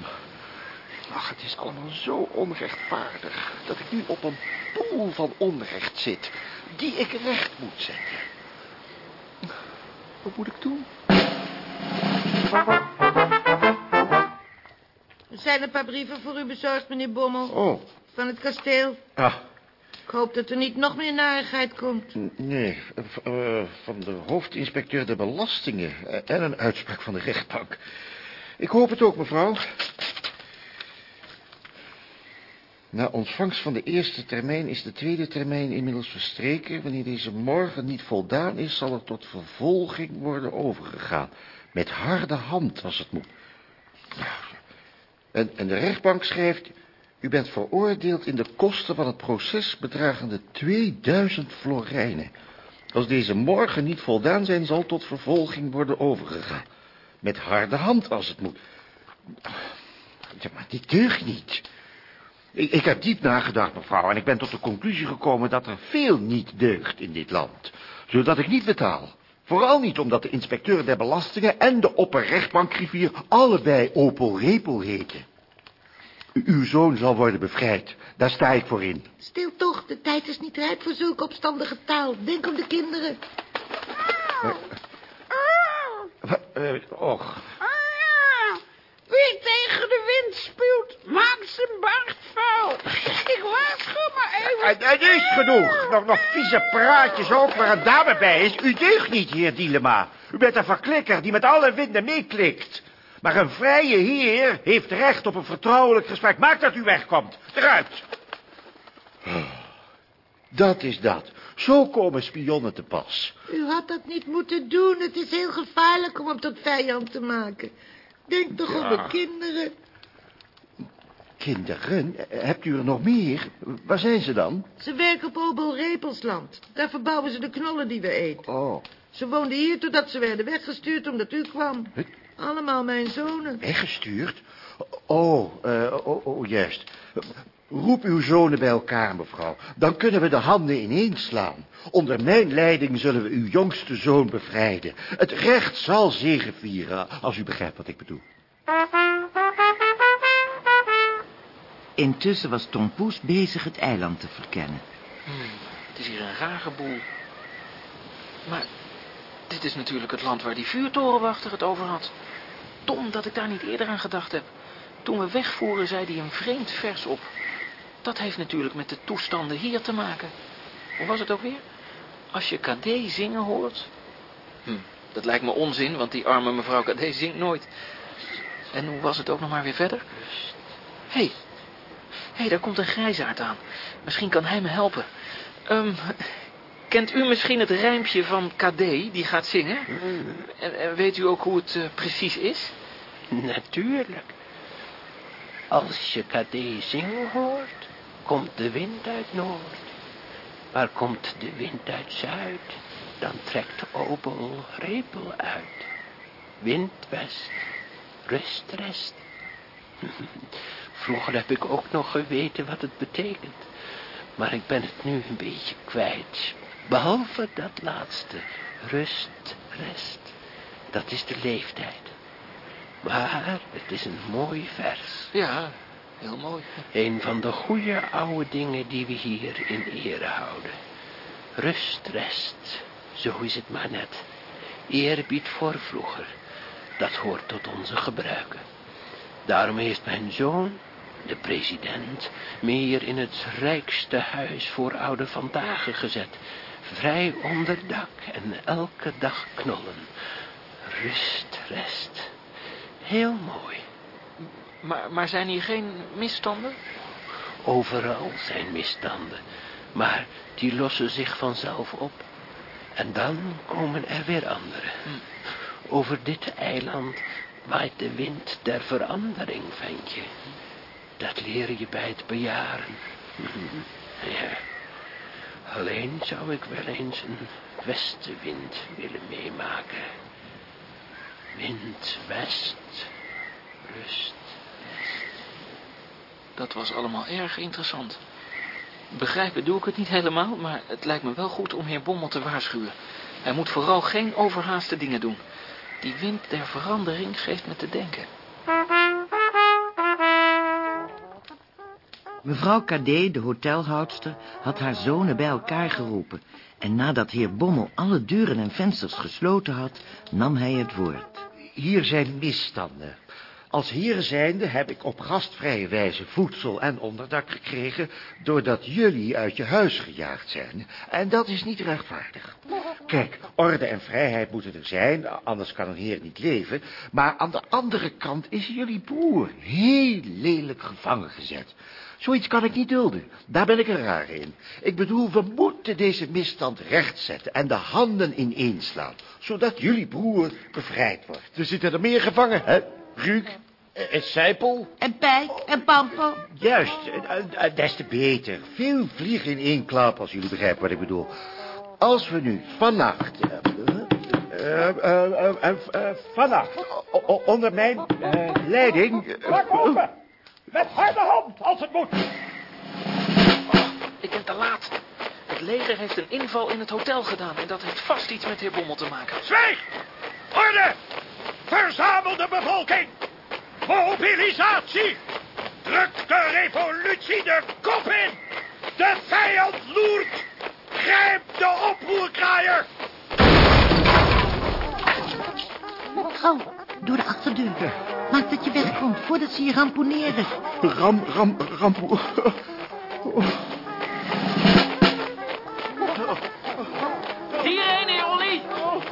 Ach, het is allemaal zo onrechtvaardig dat ik nu op een poel van onrecht zit, die ik recht moet zetten. Wat moet ik doen? Er zijn een paar brieven voor u bezorgd, meneer Bommel. Oh, Van het kasteel. ah, Ik hoop dat er niet nog meer narigheid komt. nee, eh, van de hoofdinspecteur der belastingen en een uitspraak van de rechtbank. Ik hoop het ook, mevrouw. Na ontvangst van de eerste termijn is de tweede termijn inmiddels verstreken. Wanneer deze morgen niet voldaan is, zal er tot vervolging worden overgegaan. Met harde hand, als het moet. En, en de rechtbank schrijft... U bent veroordeeld in de kosten van het proces bedragende 2000 florijnen. Als deze morgen niet voldaan zijn, zal tot vervolging worden overgegaan. Met harde hand, als het moet. Ja, maar dit deugt niet. Ik, ik heb diep nagedacht, mevrouw, en ik ben tot de conclusie gekomen dat er veel niet deugt in dit land. Zodat ik niet betaal. Vooral niet omdat de inspecteur der belastingen en de opperrechtbankgriffier allebei Opel Repel heten. Uw zoon zal worden bevrijd. Daar sta ik voor in. Stil toch, de tijd is niet rijp voor zulke opstandige taal. Denk om de kinderen. Wa- eh, och, Ah, Wie tegen de wind spuwt, maakt zijn baard vuil. Ik waarschuw maar even. En, en, het is genoeg. Nog, nog vieze praatjes ook waar een dame bij is. U deugt niet, heer Dielema. U bent een verklikker die met alle winden meeklikt. Maar een vrije heer heeft recht op een vertrouwelijk gesprek. Maak dat u wegkomt. Eruit. Dat is dat. Zo komen spionnen te pas. U had dat niet moeten doen. Het is heel gevaarlijk om hem tot vijand te maken. Denk toch Ja. om de kinderen. Kinderen? Hebt u er nog meer? Waar zijn ze dan? Ze werken op Obel Repelsland. Daar verbouwen ze de knollen die we eten. Oh, Ze woonden hier totdat ze werden weggestuurd omdat u kwam. Huh? Allemaal mijn zonen. weggestuurd? Oh, eh, oh, oh, juist. Roep uw zonen bij elkaar, mevrouw. Dan kunnen we de handen ineens slaan. Onder mijn leiding zullen we uw jongste zoon bevrijden. Het recht zal zegevieren, als u begrijpt wat ik bedoel. Intussen was Tom Poes bezig het eiland te verkennen. Het is hier een rare boel. Maar dit is natuurlijk het land waar die vuurtorenwachter het over had. Dom dat ik daar niet eerder aan gedacht heb. Toen we wegvoeren zei hij een vreemd vers op. Dat heeft natuurlijk met de toestanden hier te maken. Hoe was het ook weer? Als je Kadé zingen hoort... Hm, dat lijkt me onzin, want die arme mevrouw Kadé zingt nooit. En hoe was het ook nog maar weer verder? Hé, hey, hey, daar komt een grijsaard aan. Misschien kan hij me helpen. Ehm, kent u misschien het rijmpje van KD die gaat zingen? En, en weet u ook hoe het eh, precies is? Natuurlijk. Als je KD zingen hoort, komt de wind uit noord. Maar komt de wind uit zuid, dan trekt Obel Repel uit. Wind west, rust rest. Vroeger heb ik ook nog geweten wat het betekent. Maar ik ben het nu een beetje kwijt. Behalve dat laatste, rust, rest. Dat is de leeftijd. Maar het is een mooi vers. Ja, heel mooi. Een van de goede oude dingen die we hier in ere houden. Rust, rest. Zo is het maar net. Eerbied voor vroeger. Dat hoort tot onze gebruiken. Daarom heeft mijn zoon, de president, meer in het rijkste huis voor oude vandaag gezet. Vrij onder dak en elke dag knollen. Rust, rest. Heel mooi. Maar, maar zijn hier geen misstanden? Overal zijn misstanden, maar die lossen zich vanzelf op. En dan komen er weer andere. Over dit eiland waait de wind der verandering, ventje. Dat leer je bij het bejaren. Ja. Alleen zou ik wel eens een westenwind willen meemaken. Wind west, rust. Dat was allemaal erg interessant. Begrijpen doe ik het niet helemaal, maar het lijkt me wel goed om heer Bommel te waarschuwen. Hij moet vooral geen overhaaste dingen doen. Die wind der verandering geeft me te denken. Mevrouw Cadet, de hotelhoudster, had haar zonen bij elkaar geroepen... en nadat heer Bommel alle deuren en vensters gesloten had, nam hij het woord. Hier zijn misstanden. Als heer zijnde heb ik op gastvrije wijze voedsel en onderdak gekregen... doordat jullie uit je huis gejaagd zijn. En dat is niet rechtvaardig. Kijk, orde en vrijheid moeten er zijn, anders kan een heer niet leven. Maar aan de andere kant is jullie broer heel lelijk gevangen gezet. Zoiets kan ik niet dulden. Daar ben ik er raar in. Ik bedoel, we moeten deze misstand rechtzetten en de handen ineenslaan, zodat jullie broer bevrijd wordt. Er zitten er meer gevangen, hè? Ruuk en Sijpel? En Pijk en Pampo. Juist, eh, eh, des te beter. Veel vliegen in één klap, als jullie begrijpen wat ik bedoel. Als we nu vannacht... eh, eh, eh, eh, eh, eh, vannacht, onder mijn eh, leiding... eh, Met harde hand, als het moet. Ik ben te laat. Het leger heeft een inval in het hotel gedaan en dat heeft vast iets met heer Bommel te maken. Zwijg! Orde! Verzamel de bevolking! Mobilisatie! Druk de revolutie de kop in! De vijand loert! Grijp de oproerkraaier! Gauw, door de achterdeur. Maak dat je wegkomt, voordat ze je ramponeren. Ram, ram, rampo... Oh. Hierheen, heer Olly.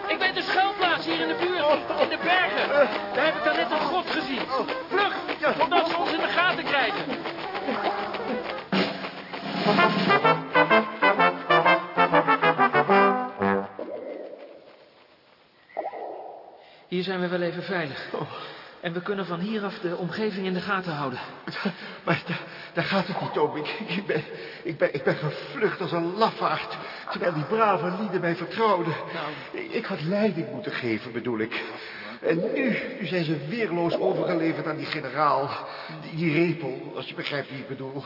Ik ben de schuilplaats hier in de buurt, in de bergen. Daar heb ik dan net een god gezien. Vlug, voordat ze ons in de gaten krijgen. Hier zijn we wel even veilig. En we kunnen van hieraf de omgeving in de gaten houden. Maar da- daar gaat het niet om. Ik, ik, ben, ik, ben, ik ben gevlucht als een lafaard. Terwijl die brave lieden mij vertrouwden. Ik, ik had leiding moeten geven, bedoel ik. En nu, nu zijn ze weerloos overgeleverd aan die generaal. Die, die repel, als je begrijpt wie ik bedoel.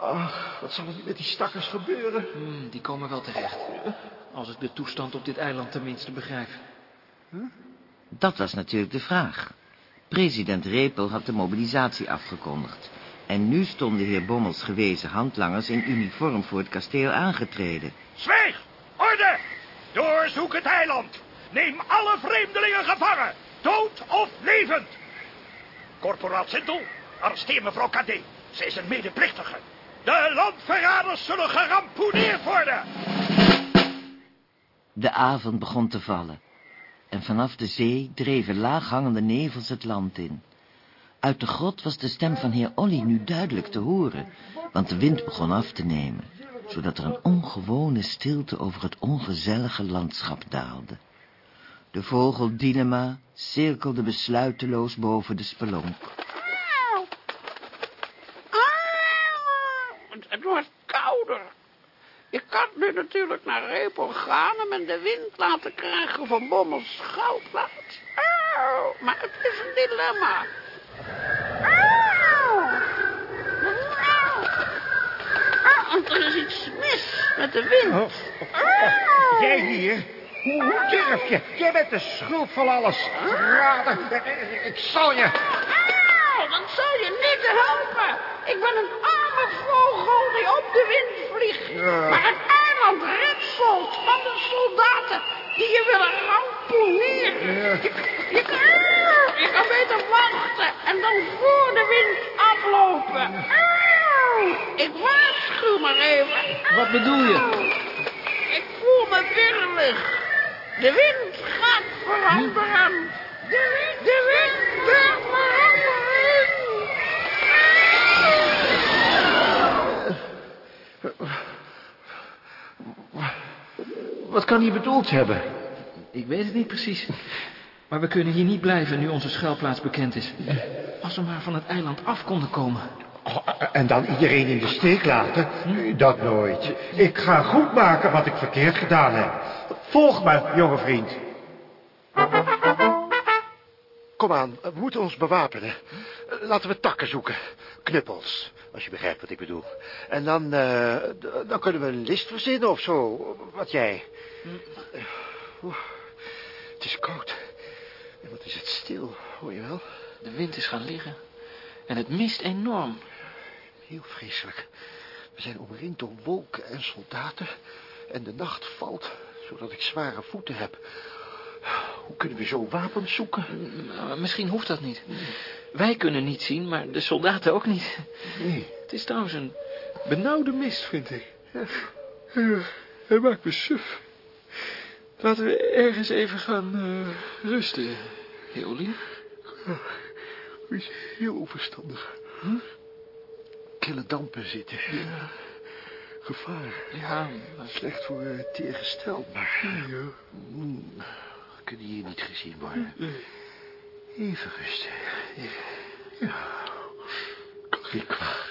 Ach, wat zal er met die stakkers gebeuren? Hmm, die komen wel terecht. Als ik de toestand op dit eiland tenminste begrijp. Dat was natuurlijk de vraag. President Repel had de mobilisatie afgekondigd. En nu stonden heer Bommels gewezen handlangers in uniform voor het kasteel aangetreden. Zwijg! Orde! Doorzoek het eiland. Neem alle vreemdelingen gevangen. Dood of levend. Corporaal Sintel, arresteer mevrouw Cadet. Zij is een medeplichtige. De landverraders zullen gerampoeneerd worden. De avond begon te vallen. En vanaf de zee dreven laaghangende nevels het land in. Uit de grot was de stem van heer Olly nu duidelijk te horen, want de wind begon af te nemen, zodat er een ongewone stilte over het ongezellige landschap daalde. De vogel Dinema cirkelde besluiteloos boven de spelonk. Het, het wordt kouder. Natuurlijk naar Repel gaan en hem de wind laten krijgen van Bommels schouwplaats. Auw, maar het is een dilemma. Auw. Auw. Ah, want er is iets mis met de wind. Auw. Jij hier? Hoe, hoe durf je? Jij bent de schuld van alles. Verrader. Ik zal je... Auw, dat zal je niet helpen. Ik ben een arme vogel die op de wind vliegt. Maar het ritselt van de soldaten die je willen ramponeren. Je, je, je kan beter wachten en dan voor de wind aflopen. Ik waarschuw maar even. Wat bedoel je? Ik voel me wirbelig. De wind gaat veranderen. De wind, de wind gaat veranderen. Wat kan hij bedoeld hebben? Ik weet het niet precies. Maar we kunnen hier niet blijven nu onze schuilplaats bekend is. Als we maar van het eiland af konden komen. Oh, en dan iedereen in de steek laten? Dat nooit. Ik ga goed maken wat ik verkeerd gedaan heb. Volg me, jonge vriend. Kom aan, we moeten ons bewapenen. Laten we takken zoeken. Knuppels, als je begrijpt wat ik bedoel. En dan, eh, dan kunnen we een list verzinnen of zo. Wat jij. Oeh, het is koud. En wat is het stil, hoor je wel? De wind is gaan liggen. En het mist enorm. Heel vreselijk. We zijn omringd door wolken en soldaten. En de nacht valt, zodat ik zware voeten heb. Hoe kunnen we zo wapens zoeken? Nou, Misschien hoeft dat niet. Wij kunnen niet zien, maar de soldaten ook niet. Nee. Het is trouwens een... Benauwde mist, vind ik. Ja, hij maakt me suf. Laten we ergens even gaan eh, rusten. Heolien? Is heel onverstandig. Kille dampen zitten. Gevaar. Ja, maar- Slecht voor uh, teergestel, maar... Ja. Mm, we kunnen hier niet gezien worden. Even rusten. Ja, kan geen kwaad.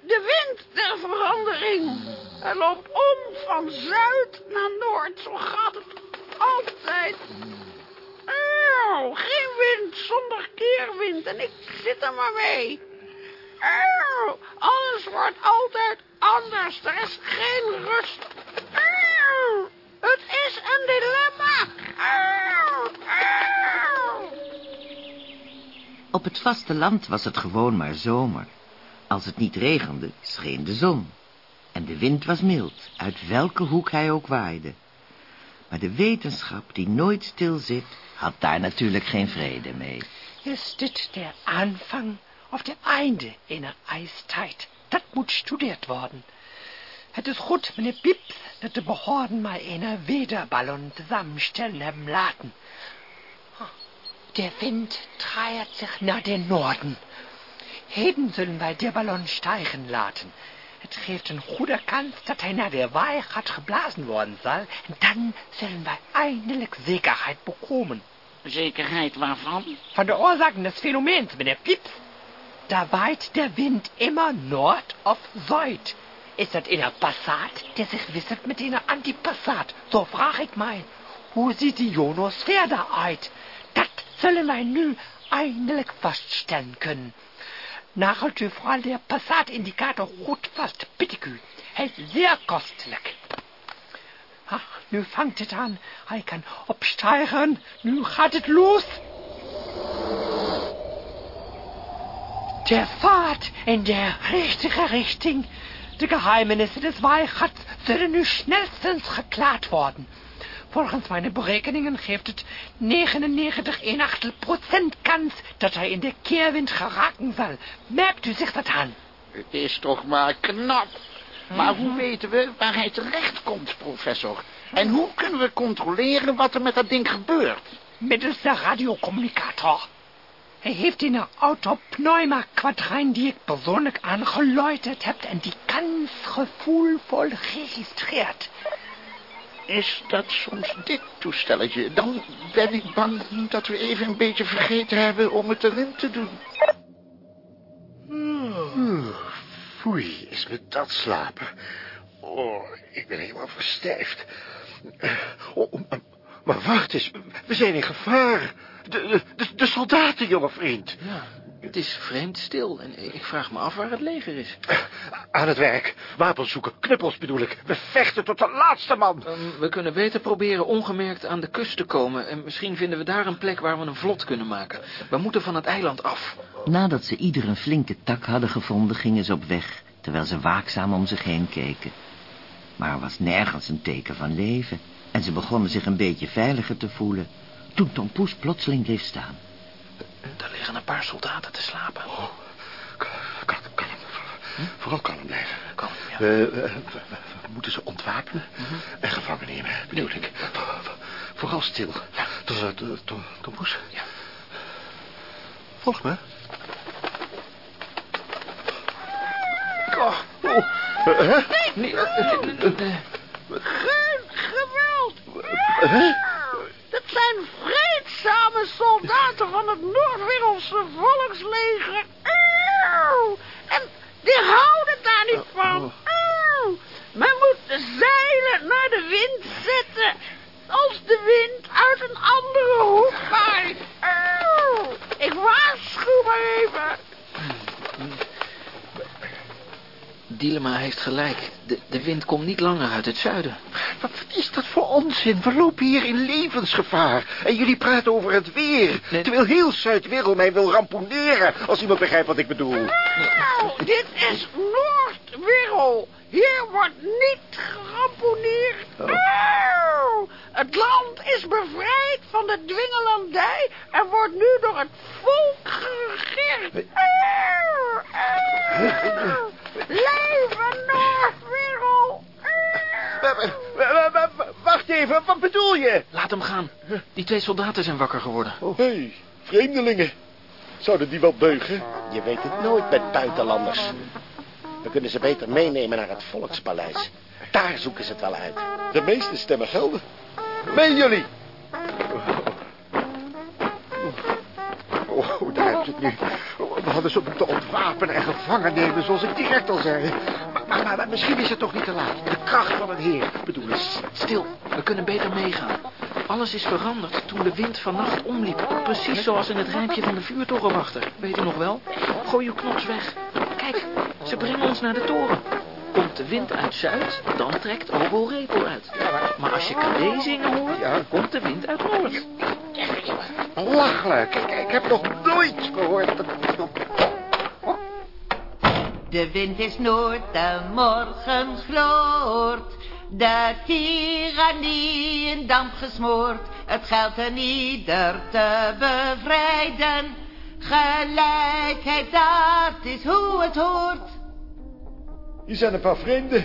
De wind der verandering. Hij om van zuid naar noord. Zo gaat het altijd. Auw, geen wind zonder keerwind. En ik zit er maar mee. Auw, alles wordt altijd anders. Er is geen rust. Auw, het is een dilemma. Auw, auw. Op het vasteland was het gewoon maar zomer. Als het niet regende, scheen de zon. En de wind was mild, uit welke hoek hij ook waaide. Maar de wetenschap, die nooit stil zit, had daar natuurlijk geen vrede mee. Ist dit der Anfang auf der Einde einer Eiszeit? Dat moet gestudeerd worden. Het is goed, meneer Pieps, dat de behoorden maar een Wederballon zusammenstellen hebben laten. Der Wind dreht sich nach den Norden. Heden zullen wij de ballon stijgen laten. Het geeft een goede kans dat hij naar de Weigat geblazen worden zal. En dan zullen wij eindelijk zekerheid bekomen. Zekerheid waarvan? Van de oorzaken des Phänomens, meneer Pieps. Da waait der Wind immer Nord of Zuid. Ist das in Passat, der sich wisselt mit einer Antipassat? So frag ich mal. Hoe ziet die Ionosphäre da uit? Dat zullen wij nu eindelijk vaststellen kunnen. Nagelt u vooral de Passat-indicator goed vast, bitte ik u. Hij is zeer kostelijk. Ach, nu vangt het aan. Hij kan opstijgen. Nu gaat het los. Der Fahrt in der richtige Richtung. De Geheimnisse des Weichats zullen nu schnellstens geklaard worden. Volgens mijn berekeningen geeft het 99,8% kans dat hij in de keerwind geraken zal. Merkt u zich dat aan? Het is toch maar knap. Maar hoe weten we waar hij terecht komt, professor? En hoe kunnen we controleren wat er met dat ding gebeurt? Middels de radiocommunicator. Hij heeft in een autopneuma-kwadrijn die ik persoonlijk aangeluisterd heb en die ganz gevoelvol geregistreerd. Is dat soms dit toestelletje? Dan ben ik bang dat we even een beetje vergeten hebben om het erin te doen. Hmm, Foei, is me dat slapen. Oh, ik ben helemaal verstijfd. Eh, Oh, maar- maar wacht eens, we zijn in gevaar. De, de, de, de soldaten, jonge vriend. Ja, het is vreemd stil en ik vraag me af waar het leger is. Aan het werk. Wapens zoeken, knuppels bedoel ik. We vechten tot de laatste man. Ehm, we kunnen beter proberen ongemerkt aan de kust te komen... en misschien vinden we daar een plek waar we een vlot kunnen maken. We moeten van het eiland af. Nadat ze ieder een flinke tak hadden gevonden, gingen ze op weg... terwijl ze waakzaam om zich heen keken. Maar er was nergens een teken van leven... en ze begonnen zich een beetje veiliger te voelen... toen Tom Poes plotseling bleef staan. Daar liggen een paar soldaten te slapen. Kalm, kalm. Vooral kalm blijven. Kalm, ja. We, we- we- we moeten ze ontwapenen en gevangen nemen, bedoel ik. Vooral stil. Tot, tot, tot, tot, tot Poes. Ja. Volg me. Oh, Oh, eh, hè? nee, eh, eh, eh, eh, Geen geweld! Hè? Dat zijn vreedzame soldaten van het Noord-Wereldse volksleger. Auw! En die houden daar niet van. Auw! Men moet de zeilen naar de wind zetten. Als de wind uit een andere hoek waait. Ik waarschuw maar even. Dilema heeft gelijk. De, de wind komt niet langer uit het zuiden. Wat is dat voor onzin? We lopen hier in levensgevaar. En jullie praten over het weer. Nee. Terwijl heel Zuid-Wereld mij wil ramponeren. Als iemand begrijpt wat ik bedoel. Nou, dit is Noordwereld. Hier wordt niet geramponeerd. Auw! Het land is bevrijd van de dwingelandij en wordt nu door het volk geregeerd. Auw! Auw! Leven w- Wacht even, wat bedoel je? Laat hem gaan. Die twee soldaten zijn wakker geworden. Oh, hey, vreemdelingen. Zouden die wel deugen? Je weet het nooit met buitenlanders. We kunnen ze beter meenemen naar het Volkspaleis. Daar zoeken ze het wel uit. De meeste stemmen gelden. Mee jullie. Oh, daar heb het nu. We hadden ze moeten ontwapenen en gevangen nemen, zoals ik direct al zei. Maar, misschien is het toch niet te laat. De kracht van het heer, bedoel ik. Stil, we kunnen beter meegaan. Alles is veranderd toen de wind vannacht omliep. Precies zoals in het rijmpje van de vuurtorenwachter. Weet u nog wel? Gooi uw knops weg. Kijk, ze brengen ons naar de toren. Komt de wind uit zuid, dan trekt Obo Repel uit. Maar als je kadee zingen hoort, Ja. komt de wind uit noord. Lachelijk. Ik, ik heb nog nooit gehoord dat... De wind is noord, de morgen gloort. De tirannie in damp gesmoord. Het geldt een ieder te bevrijden. Gelijkheid, dat is hoe het hoort. Hier zijn een paar vreemden.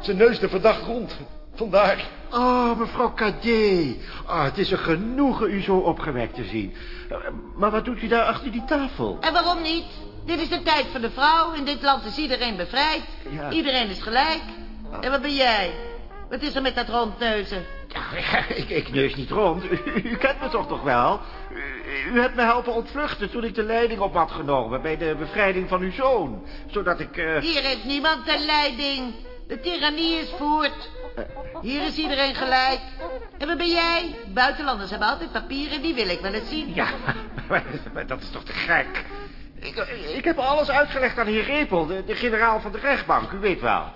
Ze neusden verdacht rond. Vandaar. Oh, mevrouw Cadet. Ah, het is een genoegen u zo opgewekt te zien. Maar wat doet u daar achter die tafel? En waarom niet? Dit is de tijd van de vrouw. In dit land is iedereen bevrijd. Ja. Iedereen is gelijk. En wat ben jij? Wat is er met dat rondneuzen? Ja, ik, ik neus niet rond. U, u kent me toch nog wel? U, hebt me helpen ontvluchten toen ik de leiding op had genomen... bij de bevrijding van uw zoon. Zodat ik... eh, Hier heeft niemand de leiding. De tirannie is voort. Hier is iedereen gelijk. En wat ben jij? Buitenlanders hebben altijd papieren, die wil ik wel eens zien. Ja, maar, dat is toch te gek. Ik, ik heb alles uitgelegd aan heer Repel, de, de generaal van de rechtbank, u weet wel.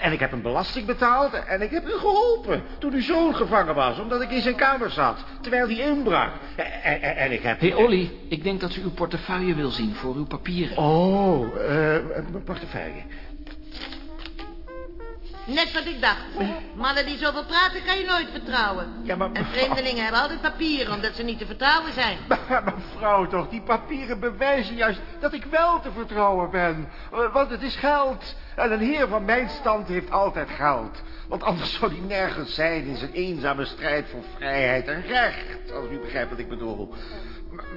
En ik heb een belasting betaald en ik heb u geholpen toen uw zoon gevangen was, omdat ik in zijn kamer zat, terwijl hij inbrak. En, en, en ik heb... Hé, hey, Olly, ik denk dat u uw portefeuille wil zien voor uw papieren. Oh, eh, mijn portefeuille. Net wat ik dacht. Mannen die zoveel praten kan je nooit vertrouwen. Ja, maar... En vreemdelingen hebben altijd papieren omdat ze niet te vertrouwen zijn. Maar mevrouw toch, die papieren bewijzen juist dat ik wel te vertrouwen ben. Eh, Want het is geld. En een heer van mijn stand heeft altijd geld. Want anders zou hij nergens zijn in zijn eenzame strijd voor vrijheid en recht. Als u begrijpt wat ik bedoel.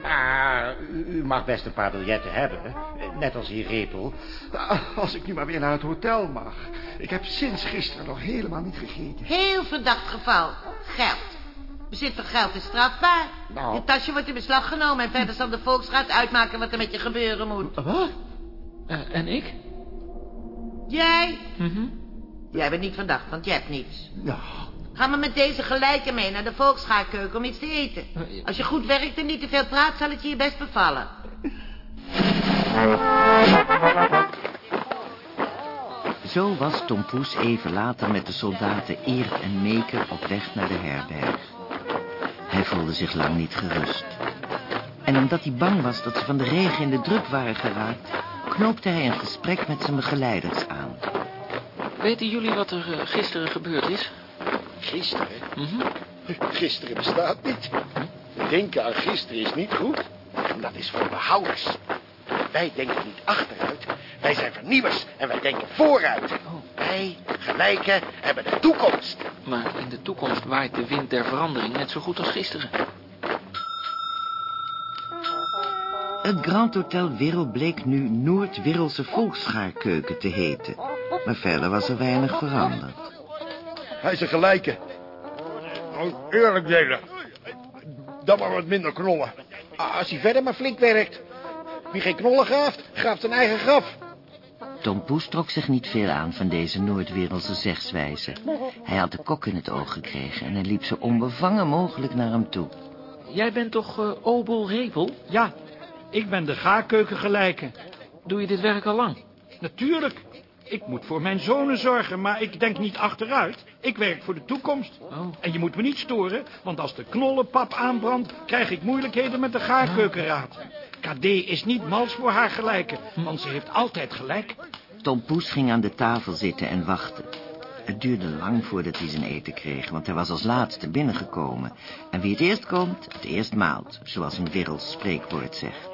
Maar u, mag best een paar biljetten hebben. Net als heer Repel. Als ik nu maar weer naar het hotel mag. Ik heb sinds gisteren nog helemaal niet gegeten. Heel verdacht geval. Geld. Bezit van geld is strafbaar. Nou. Je tasje wordt in beslag genomen en verder zal de Volksraad uitmaken wat er met je gebeuren moet. Wat? Eh, en ik? Jij? Mhm. Jij bent niet verdacht, want je hebt niets. Nou, Ga maar met deze gelijke mee naar de Volksgaarkeuken om iets te eten. Als je goed werkt en niet te veel praat, zal het je je best bevallen. Zo was Tom Poes even later met de soldaten Eert en Meker op weg naar de herberg. Hij voelde zich lang niet gerust. En omdat hij bang was dat ze van de regen in de druk waren geraakt... knoopte hij een gesprek met zijn begeleiders aan. Weten jullie wat er eh, gisteren gebeurd is? Gisteren? Mhm. Gisteren bestaat niet. Denken aan gisteren is niet goed. Dat is voor behouders. Wij denken niet achteruit. Wij zijn vernieuwers en wij denken vooruit. Wij, gelijken, hebben de toekomst. Maar in de toekomst waait de wind der verandering net zo goed als gisteren. Het Grand Hotel Wirrel bleek nu Noord-Wirrelse Volksgaarkeuken te heten. Maar verder was er weinig veranderd. Hij is een gelijke. Nou, eerlijk delen. Dan maar wat minder knollen. als hij verder maar flink werkt. Wie geen knollen graaft, graaft zijn eigen graf. Tom Poes trok zich niet veel aan van deze Noordwerelse zegswijze. Hij had de kok in het oog gekregen en hij liep zo onbevangen mogelijk naar hem toe. Jij bent toch eh, Obel Repel? Ja, ik ben de gaarkeuken gelijke. Doe je dit werk al lang? Natuurlijk. Ik moet voor mijn zonen zorgen, maar ik denk niet achteruit. Ik werk voor de toekomst. Oh. En je moet me niet storen, want als de knollenpap aanbrandt... krijg ik moeilijkheden met de gaarkeukenraad. KD is niet mals voor haar gelijke, want ze heeft altijd gelijk. Tom Poes ging aan de tafel zitten en wachtte. Het duurde lang voordat hij zijn eten kreeg, want hij was als laatste binnengekomen. En wie het eerst komt, het eerst maalt, zoals een werelds spreekwoord zegt.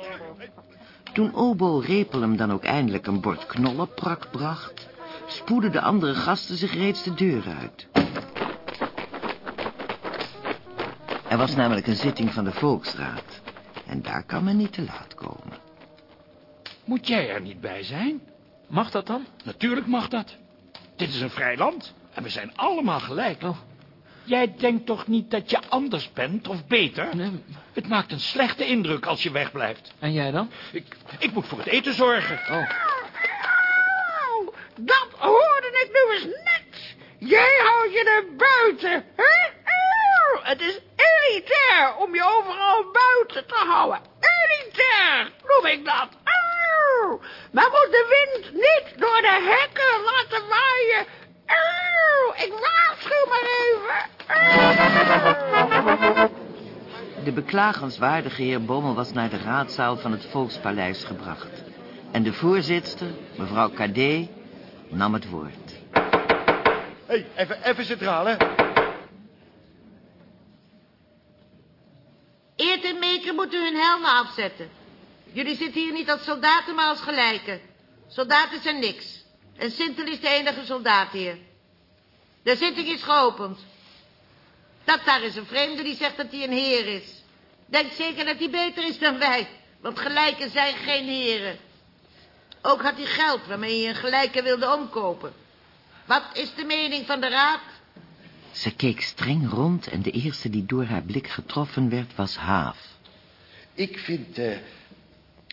Toen Obo Repel hem dan ook eindelijk een bord knollenprak bracht... spoedden de andere gasten zich reeds de deur uit. Er was namelijk een zitting van de Volksraad. En daar kan men niet te laat komen. Moet jij er niet bij zijn? Mag dat dan? Natuurlijk mag dat. Dit is een vrij land en we zijn allemaal gelijk. Oh. Jij denkt toch niet dat je anders bent of beter? Nee. Het maakt een slechte indruk als je wegblijft. En jij dan? Ik, ik moet voor het eten zorgen. Oh. Auw, dat hoorde ik nu eens net. Jij houdt je er buiten, hè? Auw, Het is elitair om je overal buiten te houden. Elitair, noem ik dat. Auw, Men moet de wind niet door de hekken laten waaien. Auw, ik waarschuw maar even. Auw. De beklagenswaardige heer Bommel was naar de raadzaal van het Volkspaleis gebracht. En de voorzitster, mevrouw Cadet, nam het woord. Hé, hey, even, even centraal, hè. Eert en Meker moeten hun helmen afzetten. Jullie zitten hier niet als soldaten, maar als gelijken. Soldaten zijn niks. En Sintel is de enige soldaat hier. De zitting is geopend. Dat daar is een vreemde die zegt dat hij een heer is. Denkt zeker dat hij beter is dan wij. Want gelijken zijn geen heren. Ook had hij geld waarmee hij een gelijke wilde omkopen. Wat is de mening van de raad? Ze keek streng rond en de eerste die door haar blik getroffen werd was Haaf. Ik vind, eh,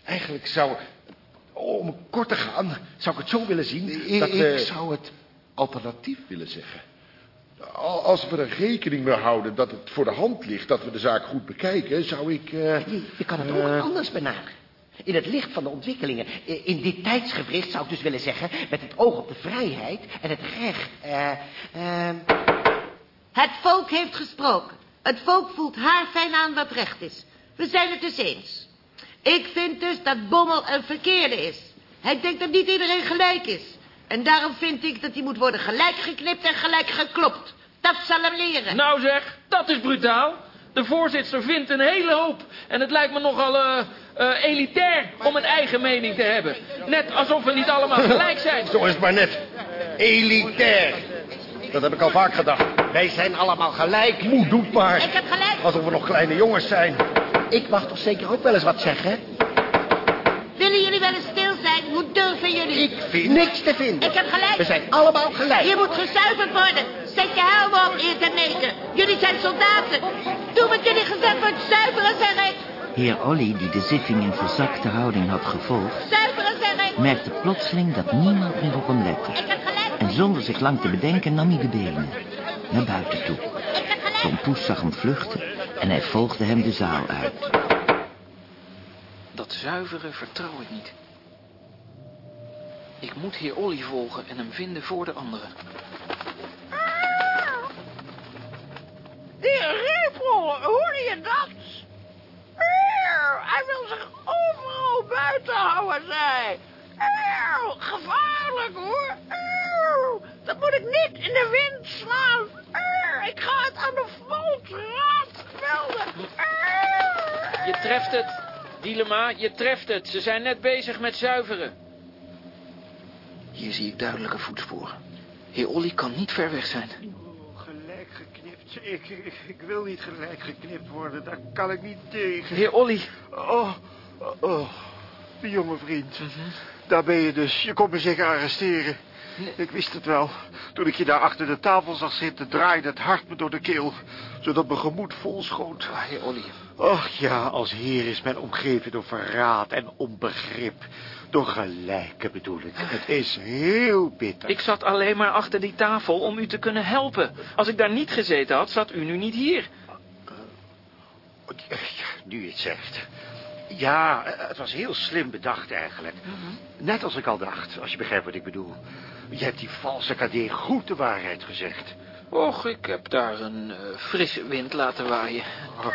eigenlijk zou, om kort te gaan, zou ik het zo willen zien. Ik, dat, ik zou het alternatief willen zeggen. Al- Als we er rekening mee houden dat het voor de hand ligt dat we de zaak goed bekijken, zou ik... eh, Je, je kan het ook eh, anders benaderen. In het licht van de ontwikkelingen, in dit tijdsgevricht zou ik dus willen zeggen, met het oog op de vrijheid en het recht. eh, eh, Het volk heeft gesproken. Het volk voelt haar fijn aan wat recht is. We zijn het dus eens. Ik vind dus dat Bommel een verkeerde is. Hij denkt dat niet iedereen gelijk is. En daarom vind ik dat hij moet worden gelijk geknipt en gelijk geklopt. Dat zal hem leren. Nou zeg, dat is brutaal. De voorzitter vindt een hele hoop. En het lijkt me nogal eh, eh, elitair om een eigen mening te hebben. Net alsof we niet allemaal gelijk zijn. Zo is het maar net. Elitair. Dat heb ik al vaak gedacht. Wij zijn allemaal gelijk. Moe doet maar. Ik heb gelijk. Alsof we nog kleine jongens zijn. Ik mag toch zeker ook wel eens wat zeggen? Willen jullie wel eens stil zijn? Hoe durven jullie? Ik vind niks te vinden. Ik heb gelijk. We zijn allemaal gelijk. Je moet gezuiverd worden. Zet je helm op, eer ten negen. Jullie zijn soldaten. Doe wat jullie gezegd wordt. Zuiveren, zeg ik. Heer Olly, die de zitting in verzakte houding had gevolgd, Zuiveren, zeg ik. merkte plotseling dat niemand meer op hem lette. Ik heb gelijk. En zonder zich lang te bedenken nam hij de benen. Naar buiten toe. Ik heb gelijk. Tom Poes zag hem vluchten en hij volgde hem de zaal uit. Dat zuivere vertrouw ik niet. Ik moet heer Olly volgen en hem vinden voor de anderen. Die repel, hoorde je dat? Hij wil zich overal buiten houden, zei. Eeuw, Gevaarlijk, hoor. Eeuw, Dat moet ik niet in de wind slaan. Eeuw, Ik ga het aan de volksraad melden. Eeuw. Je treft het. Dilemma, je treft het. Ze zijn net bezig met zuiveren. Hier zie ik duidelijke voetsporen. Heer Olly kan niet ver weg zijn. Oh, gelijk geknipt. Ik, ik, ik wil niet gelijk geknipt worden. Daar kan ik niet tegen. Heer Olly. Oh, oh, oh. Die jonge vriend. Daar ben je dus. Je komt me zeker arresteren. Ik wist het wel. Toen ik je daar achter de tafel zag zitten, draaide het hart me door de keel. Zodat mijn gemoed vol schoot. Ah, heer Olly. Och ja, als heer is men omgeven door verraad en onbegrip. Door gelijke bedoel ik. Het is heel bitter. Ik zat alleen maar achter die tafel om u te kunnen helpen. Als ik daar niet gezeten had, zat u nu niet hier. Nu je het zegt. Ja, het was heel slim bedacht eigenlijk. Net als ik al dacht, als je begrijpt wat ik bedoel. Je hebt die valse kadee goed de waarheid gezegd. Och, ik heb daar een eh, frisse wind laten waaien. Eeuw,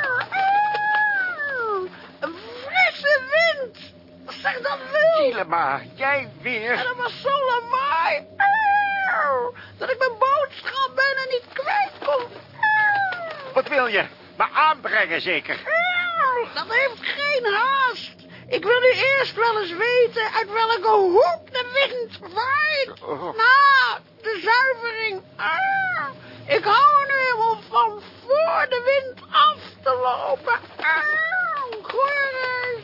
Een frisse wind. Zeg dat wil. Helemaal, jij weer. En dat was zo lawaai. Dat ik mijn boodschap bijna niet kwijt kon. Wat wil je? Me aanbrengen zeker. Dat heeft geen haast. Ik wil nu eerst wel eens weten uit welke hoek de wind waait. Oh. Na de zuivering. Eeuw, Ik hou er nu om van voor de wind af te lopen. Eeuw, Goeie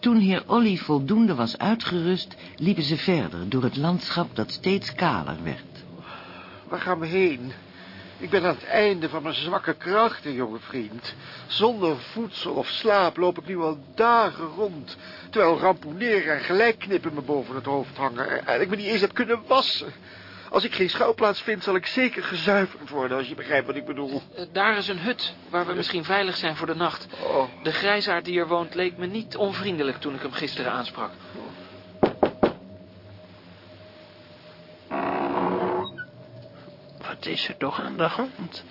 Toen heer Olly voldoende was uitgerust, liepen ze verder door het landschap dat steeds kaler werd. Waar gaan we heen? Ik ben aan het einde van mijn zwakke krachten, jonge vriend. Zonder voedsel of slaap loop ik nu al dagen rond. Terwijl ramponeren en gelijkknippen me boven het hoofd hangen. En ik me niet eens heb kunnen wassen. Als ik geen schuilplaats vind, zal ik zeker gezuiverd worden, als je begrijpt wat ik bedoel. Eh, Daar is een hut waar we misschien veilig zijn voor de nacht. Oh. De grijsaard die er woont leek me niet onvriendelijk toen ik hem gisteren aansprak. Wat is er toch aan de hand?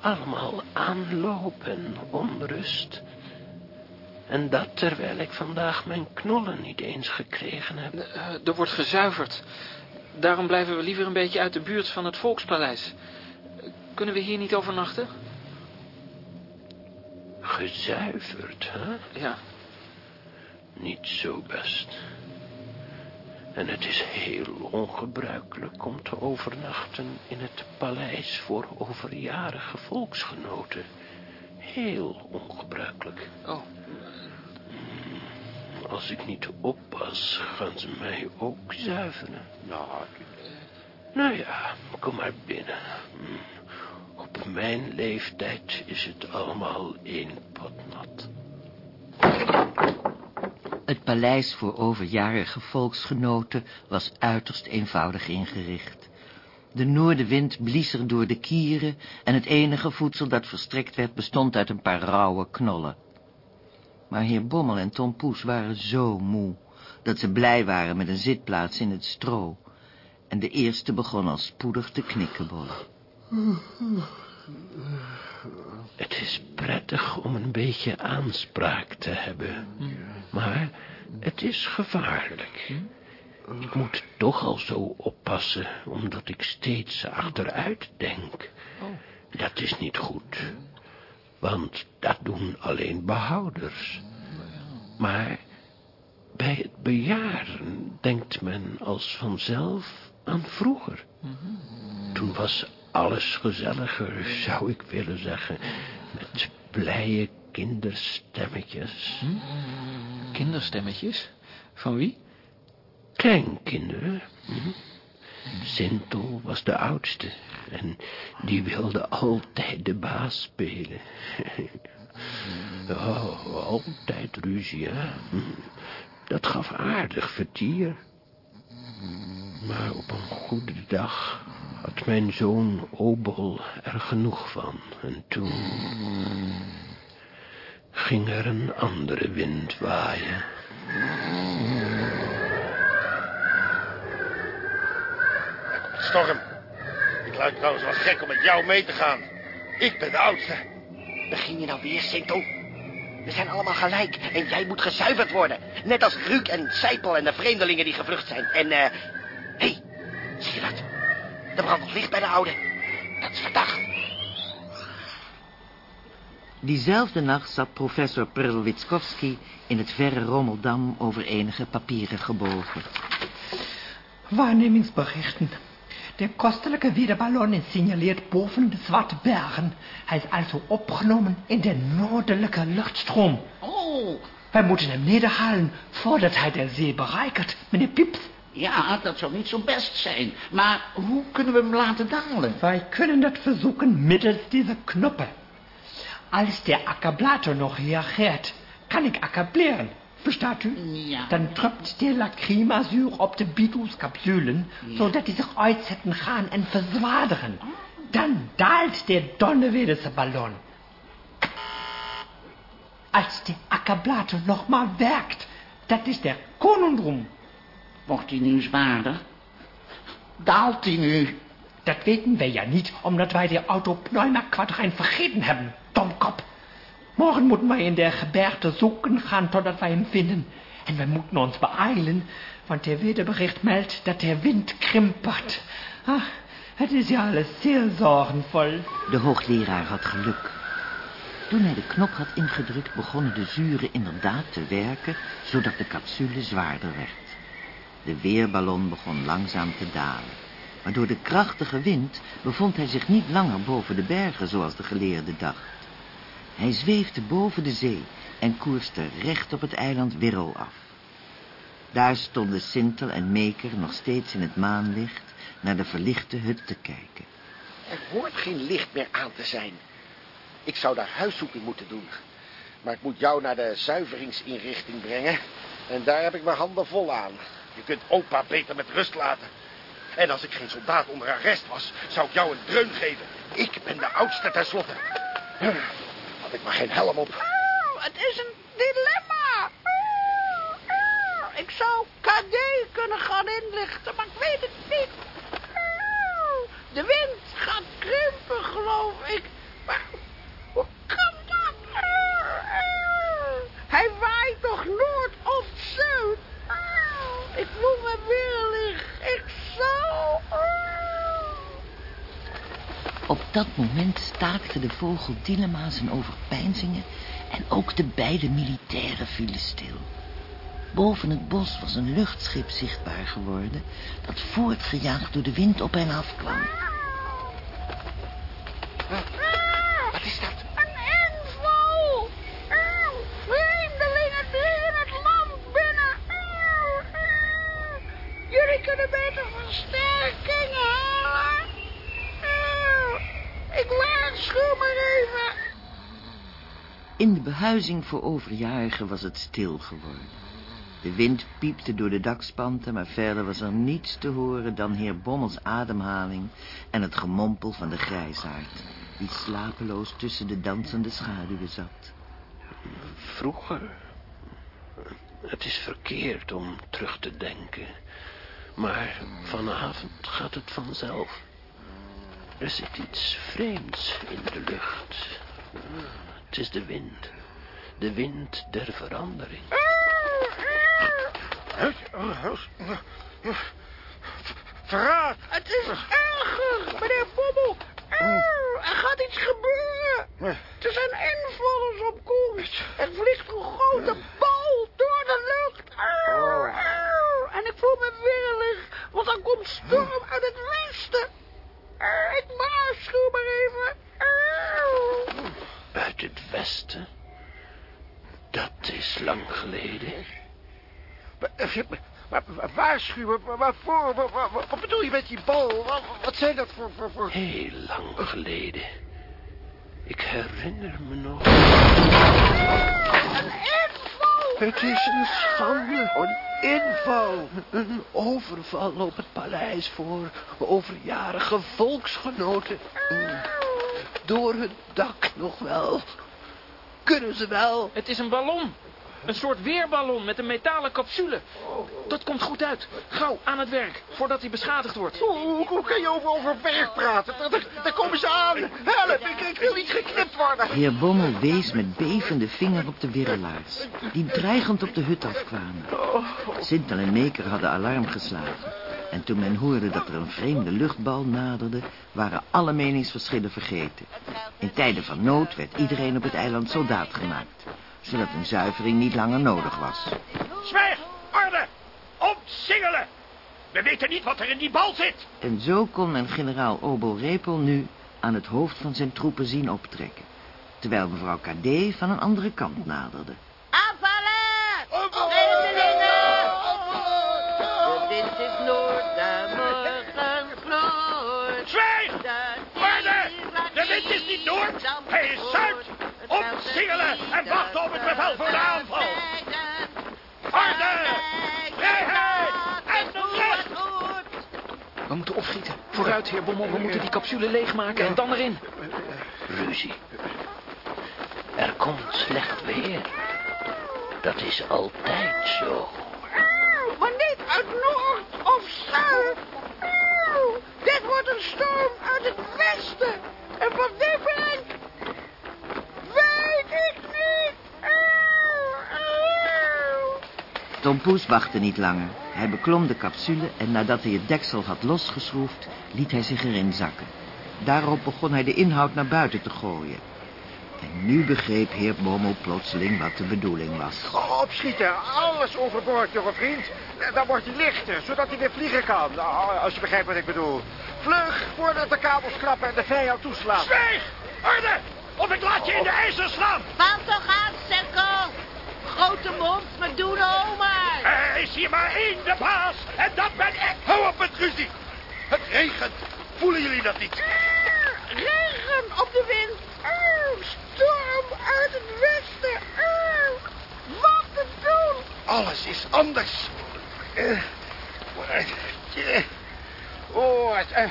Allemaal aanloop en onrust. En dat terwijl ik vandaag mijn knollen niet eens gekregen heb. Eh, er wordt gezuiverd. Daarom blijven we liever een beetje uit de buurt van het Volkspaleis. Kunnen we hier niet overnachten? Gezuiverd, hè? Ja. Niet zo best. En het is heel ongebruikelijk om te overnachten in het paleis voor overjarige volksgenoten. Heel ongebruikelijk. Oh. Als ik niet oppas, gaan ze mij ook zuiveren. Nou, Nou ja, kom maar binnen. Hm. Op mijn leeftijd is het allemaal één pot nat. Het paleis voor overjarige volksgenoten was uiterst eenvoudig ingericht. De noordenwind blies er door de kieren en het enige voedsel dat verstrekt werd bestond uit een paar rauwe knollen. Maar heer Bommel en Tom Poes waren zo moe dat ze blij waren met een zitplaats in het stro. En de eerste begon al spoedig te knikkenbollen. Het is prettig om een beetje aanspraak te hebben. Maar het is gevaarlijk. Ik moet toch al zo oppassen, omdat ik steeds achteruit denk. Dat is niet goed. Want dat doen alleen behouders. Maar bij het bejaren denkt men als vanzelf aan vroeger. Toen was alles gezelliger, zou ik willen zeggen. Met blije kinderstemmetjes. Kinderstemmetjes? Van wie? Kleinkinderen. hm. Sintel was de oudste. En die wilde altijd de baas spelen. Oh, altijd ruzie, hè? Hm. Dat gaf aardig vertier. Maar op een goede dag had mijn zoon Obel er genoeg van. En toen ging er een andere wind waaien. Storm. Ik luid trouwens wel gek om met jou mee te gaan. Ik ben de oudste. Begin je nou weer, Sintel? We zijn allemaal gelijk en jij moet gezuiverd worden. Net als Ruuk en Sijpel en de vreemdelingen die gevlucht zijn. En, eh... Hé, hey, zie je dat? Er brandt nog licht bij de oude. Dat is verdacht. Diezelfde nacht zat professor Prlwitskowski in het verre Rommeldam over enige papieren gebogen. Waarnemingsberichten. Der kostelijke Wederballon is signaleert boven de Zwarte Bergen. Hij is also opgenomen in de noordelijke luchtstroom. Oh, Wij moeten hem nederhalen voordat hij de zee bereikt, meneer Pieps. Ja, dat zou niet zo best zijn. Maar hoe kunnen we hem laten dalen? Wij kunnen dat verzoeken middels deze knoppen. Als der Akkablator nog reageert, kan ik akkableren. Verstaat u? Ja. Dan drupt de lacrimazuur op de biduscapsulen, zodat die zich uitzetten gaan en verzwaderen. Dan daalt de Donnerwedelse Ballon. Als de akkablator nog maar werkt, dat is der konendrom. Wordt hij nu zwaarder? Daalt hij nu? Dat weten wij ja niet, omdat wij de Autopneuma-Quadrijn vergeten hebben. Domkop. Morgen moeten wij in der gebergte zoeken gaan totdat wij hem vinden. En wij moeten ons beeilen, want der wederbericht meldt dat der wind krimpert. Ach, het is ja alles zeer zorgenvol. De hoogleraar had geluk. Toen hij de knop had ingedrukt, begonnen de zuren inderdaad te werken, zodat de capsule zwaarder werd. De weerballon begon langzaam te dalen. Maar door de krachtige wind bevond hij zich niet langer boven de bergen, zoals de geleerde dacht. Hij zweefde boven de zee en koerste recht op het eiland Wirrel af. Daar stonden Sintel en Meker nog steeds in het maanlicht naar de verlichte hut te kijken. Er hoort geen licht meer aan te zijn. Ik zou daar huiszoeking moeten doen. Maar ik moet jou naar de zuiveringsinrichting brengen. En daar heb ik mijn handen vol aan. Je kunt opa beter met rust laten. En als ik geen soldaat onder arrest was, zou ik jou een dreun geven. Ik ben de oudste tenslotte. Had ik maar geen helm op. Het is een dilemma. Ik zou KD kunnen gaan inlichten, maar ik weet het niet. De wind gaat krimpen, geloof ik. Maar hoe kan dat? Oh, oh. Hij waait toch noord of zuid? Oh, Ik voel me willig. Ik zou... oh. Op dat moment staakte de vogel Dilema zijn overpeinzingen en ook de beide militairen vielen stil. Boven het bos was een luchtschip zichtbaar geworden... dat voortgejaagd door de wind op hen afkwam. Wat is dat? Een inval! Vreemdelingen dringen het land binnen. Jullie kunnen beter versterking halen. Ik waarschuw maar even. In de behuizing voor overjarigen was het stil geworden. De wind piepte door de dakspanten, maar verder was er niets te horen dan heer Bommels ademhaling en het gemompel van de grijsaard, die slapeloos tussen de dansende schaduwen zat. Vroeger. Het is verkeerd om terug te denken. Maar vanavond gaat het vanzelf. Er zit iets vreemds in de lucht. Het is de wind. De wind der verandering. Verraad! Het is erger, meneer Bommel. Er gaat iets gebeuren. Er zijn invallers op komst. Er vliegt een grote bal door de lucht. En ik voel me willerig, want er komt storm uit het westen. Ik waarschuw maar even. Uit het westen? Dat is lang geleden. Maar waarschuwen, waarvoor? Wat, wat, wat bedoel je met die bal? Wat, wat zijn dat voor... voor, voor... Heel lang geleden. Ik herinner me nog. Een inval! Het is een schande. Een inval. Een overval op het paleis voor overjarige volksgenoten. Door het dak nog wel. Kunnen ze wel? Het is een ballon. Een soort weerballon met een metalen capsule. Dat komt goed uit. Gauw, aan het werk, voordat hij beschadigd wordt. Hoe, hoe kun je over, over werk praten? Daar, daar komen ze aan. Help, ik, ik wil niet geknipt worden. Heer Bommel wees met bevende vinger op de wirrelaars... die dreigend op de hut afkwamen. Sintel en Meeker hadden alarm geslagen. En toen men hoorde dat er een vreemde luchtbal naderde... waren alle meningsverschillen vergeten. In tijden van nood werd iedereen op het eiland soldaat gemaakt... zodat een zuivering niet langer nodig was. Zwijg! Orde! Omsingelen! We weten niet wat er in die bal zit. En zo kon men generaal Obo Repel nu aan het hoofd van zijn troepen zien optrekken... terwijl mevrouw Cadet van een andere kant naderde. Aanvallen! Vreemdelingen! De wind is noord, de morgen gloort. Zwijg! De Orde! De wind is niet noord, hij is zuid. Omsingelen en wachten op het bevel voor de aanval. Orde! Vrijheid en recht! We moeten opschieten. Vooruit, heer Bommel. We moeten die capsule leegmaken en dan erin. Ruzie. Er komt slecht weer. Dat is altijd zo. Maar niet uit Noord of Zuid. Dit wordt een storm uit het westen. En wat die brengt, weet ik niet. Tom Poes wachtte niet langer. Hij beklom de capsule en nadat hij het deksel had losgeschroefd... liet hij zich erin zakken. Daarop begon hij de inhoud naar buiten te gooien. En nu begreep heer Bommel plotseling wat de bedoeling was. Opschieten, alles overboord, jonge vriend. Dan wordt hij lichter, zodat hij weer vliegen kan. Oh, Als je begrijpt wat ik bedoel. Vlug, voordat de kabels klappen en de vijand toeslaat. Zwijg! Orde! Of ik laat je in de ijzer slaan. Van toch aan, Serko! Grote mond, maar doe nou maar! Er is hier maar één de baas en dat ben ik. Hou op met ruzie. Het regent. Voelen jullie dat niet? Regen op de wind. Storm uit het westen. Wat te doen? Alles is anders. Eh, eh, Oh, het eh,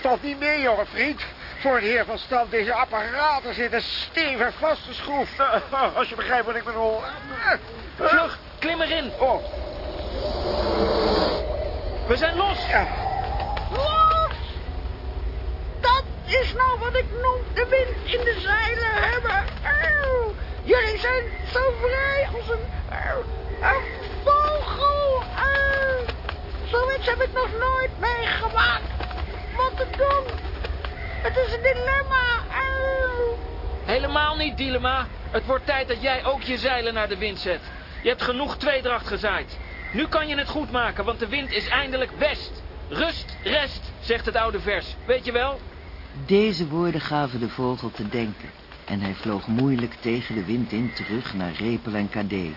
valt niet mee, jonge vriend. Voor de heer van stand, deze apparaten zitten stevig vastgeschroefd. Eh, Als je begrijpt wat ik bedoel. Eh, eh. Vlug, klim erin. Oh, We zijn los. ja. Los! Dat is nou wat ik noem de wind in de zeilen hebben. Auw. Jullie zijn zo vrij als een, een vogel. Auw. Zoiets heb ik nog nooit meegemaakt. Wat te doen? Het is een dilemma. Auw. Helemaal niet, Dilemma. Het wordt tijd dat jij ook je zeilen naar de wind zet. Je hebt genoeg tweedracht gezaaid. Nu kan je het goed maken, want de wind is eindelijk west. Rust, rest, zegt het oude vers. Weet je wel? Deze woorden gaven de vogel te denken. En hij vloog moeilijk tegen de wind in terug naar Repel en Kadé.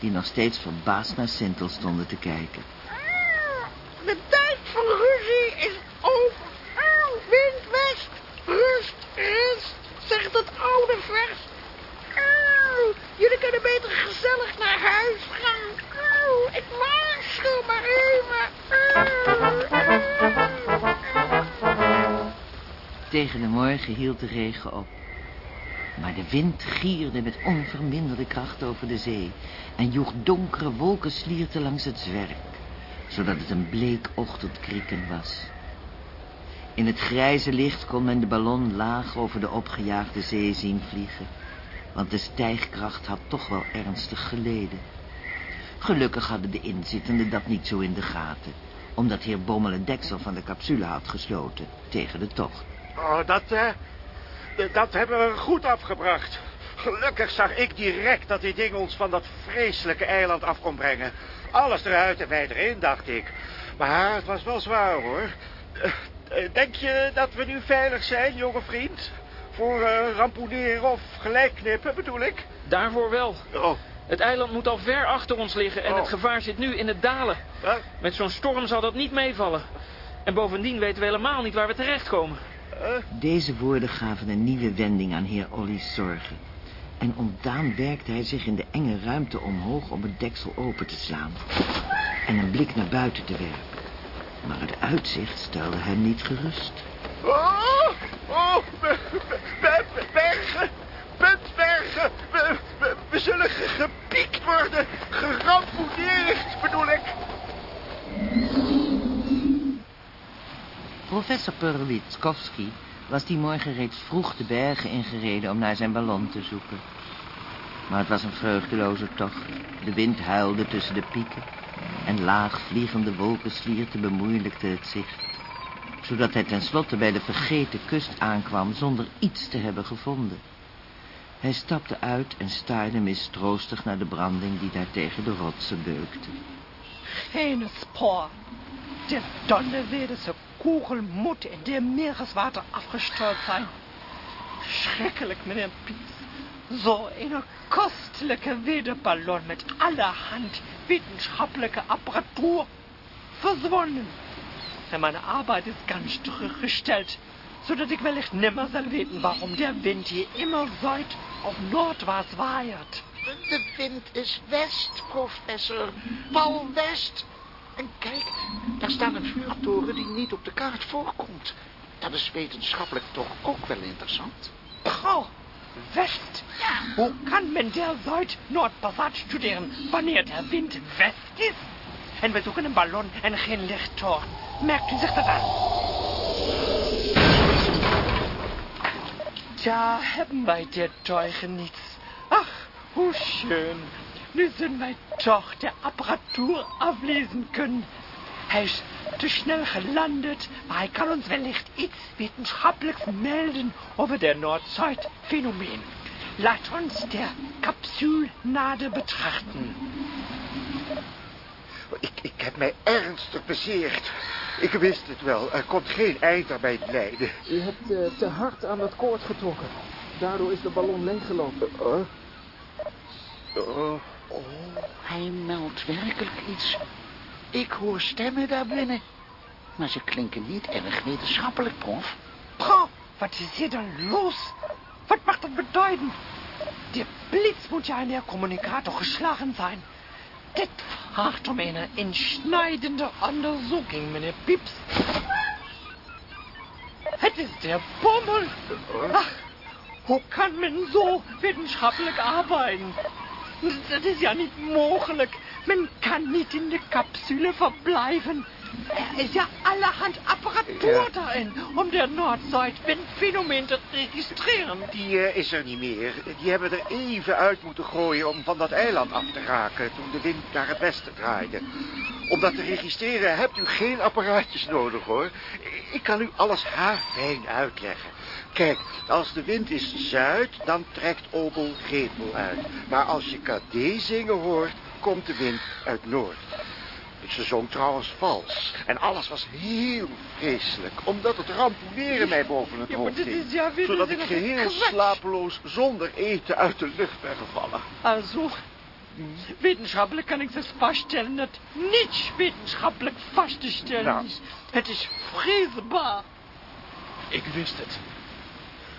Die nog steeds verbaasd naar Sintel stonden te kijken. De tijd van ruzie is over. Auw, wind west. Rust, rust, zegt het oude vers. Auw, jullie kunnen beter gezellig naar huis gaan. Ik waarschuw maar even. Tegen de morgen hield de regen op. Maar de wind gierde met onverminderde kracht over de zee... en joeg donkere wolkenslierten langs het zwerk... zodat het een bleek ochtendkrieken was. In het grijze licht kon men de ballon laag over de opgejaagde zee zien vliegen... want de stijgkracht had toch wel ernstig geleden. Gelukkig hadden de inzittenden dat niet zo in de gaten... omdat heer Bommel het deksel van de capsule had gesloten tegen de tocht. Oh, dat, eh, dat hebben we goed afgebracht. Gelukkig zag ik direct dat die ding ons van dat vreselijke eiland af kon brengen. Alles eruit en wij erin, dacht ik. Maar het was wel zwaar, hoor. Eh, eh, Denk je dat we nu veilig zijn, jonge vriend? Voor eh, ramponeren of gelijkknippen, bedoel ik? Daarvoor wel. Oh, Het eiland moet al ver achter ons liggen en Oh. het gevaar zit nu in het dalen. wat? Met zo'n storm zal dat niet meevallen. En bovendien weten we helemaal niet waar we terechtkomen. Eh, Deze woorden gaven een nieuwe wending aan heer Olly's zorgen. En ontdaan werkte hij zich in de enge ruimte omhoog om het deksel open te slaan. En een blik naar buiten te werpen. Maar het uitzicht stelde hem niet gerust. Oh, oh, bergen. We, zullen ge- gepiekt worden, geramponeerd, bedoel ik. Professor Perlitskowski was die morgen reeds vroeg de bergen ingereden om naar zijn ballon te zoeken. Maar het was een vreugdeloze tocht. De wind huilde tussen de pieken en laag vliegende wolkenslierten bemoeilijkte het zicht. Zodat hij tenslotte bij de vergeten kust aankwam zonder iets te hebben gevonden. Hij stapte uit en staarde mistroostig naar de branding die daar tegen de rotsen beukte. Geen spoor. Der donderwedese Kugel moet in der Meereswater afgestort zijn. Schrikkelijk, meneer Pies. Zo een kostelijke wederballon met allerhand wetenschappelijke apparatuur. Verzwonnen. En mijn arbeid is ganz teruggesteld. Zodat ik wellicht nimmer zal weten waarom der wind hier immer zuid of noordwaarts waait. De wind is west, professor. Pal west. En kijk, daar staat een vuurtoren die niet op de kaart voorkomt. Dat is wetenschappelijk toch ook wel interessant. Frau, West. Hoe kan men der Zuid-Noord-Passat studeren wanneer der wind west is? En we zoeken een ballon en geen lichttoren. Merkt u zich dat aan? Da hebben wij der Teugen niets. Ach, hoe schön. Nu zullen wij toch de apparatuur aflezen kunnen. Hij is te snel gelandet, maar hij kan ons wellicht iets wetenschappelijks melden over der Noord-Zuid-Phänomen. Laat ons der capsule nader betrachten. Ik, ik heb mij ernstig bezeerd. Ik wist het wel. Er komt geen eind aan mijn lijden. U hebt eh, te hard aan het koord getrokken. Daardoor is de ballon leeggelopen. Oh. Oh. Oh, hij meldt werkelijk iets. Ik hoor stemmen daar binnen. Maar ze klinken niet erg wetenschappelijk, prof. Frau, wat is hier dan los? Wat mag dat bedeuten? Der Blitz moet ja in der Kommunikator geslagen zijn. Dit vraagt om een inschneidende onderzoeking, meneer Pieps. Het is der Bommel. Ach, hoe kan men zo wetenschappelijk arbeiten? Dat is ja niet mogelijk. Men kan niet in de capsule verblijven. Er is ja allerhand apparatuur Ja. daarin om de Noord-Zuid-windfenomeen te registreren. Die eh, is er niet meer. Die hebben er even uit moeten gooien om van dat eiland af te raken toen de wind naar het westen draaide. Om dat te registreren hebt u geen apparaatjes nodig hoor. Ik kan u alles haarfijn uitleggen. Kijk, als de wind is zuid, dan trekt obel Gretel uit. Maar als je KD zingen hoort, komt de wind uit noord. Ze zong trouwens vals. En alles was heel vreselijk. Omdat het ramponeren mij boven het Ja, hoofd is ja Zodat ik geheel slapeloos zonder eten uit de lucht ben gevallen. Also, wissenschaftlich kann ich das feststellen, dat niets wissenschaftlich vast te stellen Nou. is. Het is vreesbaar. Ik wist het.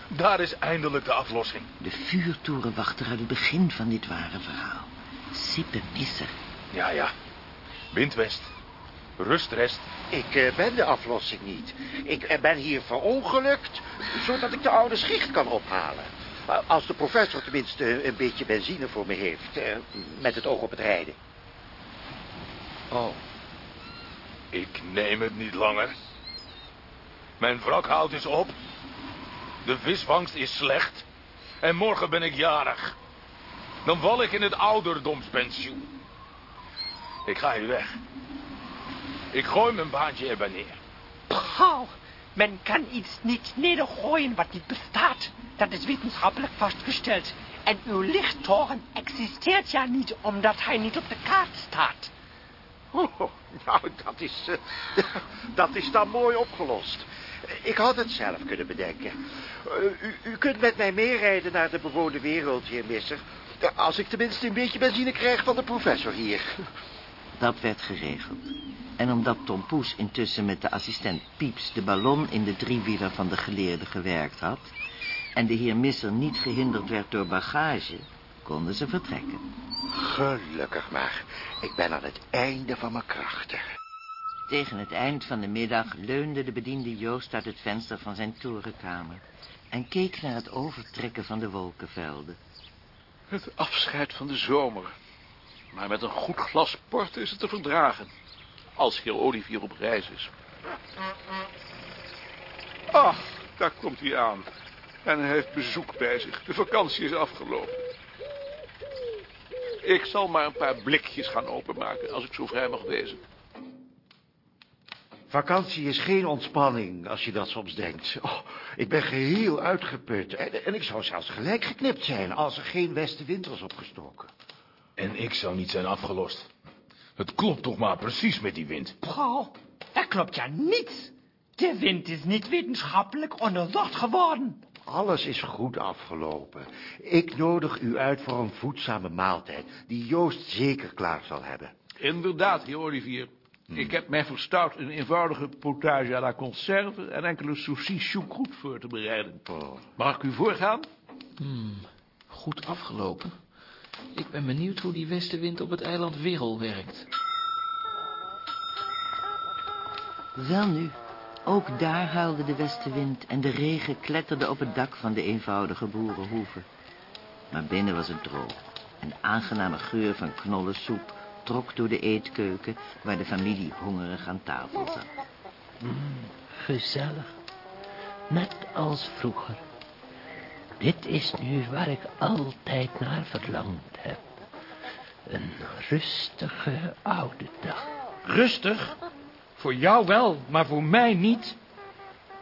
Daar is eindelijk de aflossing. De vuurtorenwachter uit het begin van dit ware verhaal. Sippe Misser. Ja, ja. Windwest. Rustrest. Ik eh, ben de aflossing niet. Ik eh, ben hier verongelukt, zodat ik de oude schicht kan ophalen. Als de professor tenminste een beetje benzine voor me heeft, eh, met het oog op het rijden. Oh. Ik neem het niet langer. Mijn wrakhout is op. De visvangst is slecht. En morgen ben ik jarig. Dan val ik in het ouderdomspensioen. Ik ga hier weg. Ik gooi mijn baantje erbij neer. Paul, men kan iets niet nedergooien wat niet bestaat. Dat is wetenschappelijk vastgesteld. En uw lichttoren existeert ja niet, omdat hij niet op de kaart staat. Oh, nou, dat is, eh, dat is dan mooi opgelost. Ik had het zelf kunnen bedenken. Eh, u, u kunt met mij meerijden naar de bewoonde wereld, heer Misser. Als ik tenminste een beetje benzine krijg van de professor hier. Dat werd geregeld. En omdat Tom Poes intussen met de assistent Pieps de ballon in de driewieler van de geleerde gewerkt had... en de heer Misser niet gehinderd werd door bagage, konden ze vertrekken. Gelukkig maar. Ik ben aan het einde van mijn krachten. Tegen het eind van de middag leunde de bediende Joost uit het venster van zijn torenkamer... en keek naar het overtrekken van de wolkenvelden. Het afscheid van de zomer. Maar met een goed glas port is het te verdragen. Als heer Olivier op reis is. Ach, daar komt hij aan. En hij heeft bezoek bij zich. De vakantie is afgelopen. Ik zal maar een paar blikjes gaan openmaken, als ik zo vrij mag wezen. Vakantie is geen ontspanning, als je dat soms denkt. Oh, ik ben geheel uitgeput. En, en ik zou zelfs gelijk geknipt zijn... als er geen westenwind was opgestoken. En ik zou niet zijn afgelost. Het klopt toch maar precies met die wind. Paul, dat klopt ja niets. De wind is niet wetenschappelijk onderzocht geworden. Alles is goed afgelopen. Ik nodig u uit voor een voedzame maaltijd... die Joost zeker klaar zal hebben. Inderdaad, heer Olivier. Ik heb mij verstout een eenvoudige potage à la conserve... en enkele saucis choucroute voor te bereiden. Mag ik u voorgaan? Hmm, goed afgelopen. Ik ben benieuwd hoe die westenwind op het eiland Wirrel werkt. Welnu, ook daar huilde de westenwind en de regen kletterde op het dak van de eenvoudige boerenhoeve. Maar binnen was het droog. Een aangename geur van knollensoep trok door de eetkeuken waar de familie hongerig aan tafel zat. Gezellig. Net als vroeger. Dit is nu waar ik altijd naar verlangd heb. Een rustige oude dag. Rustig? Voor jou wel, maar voor mij niet.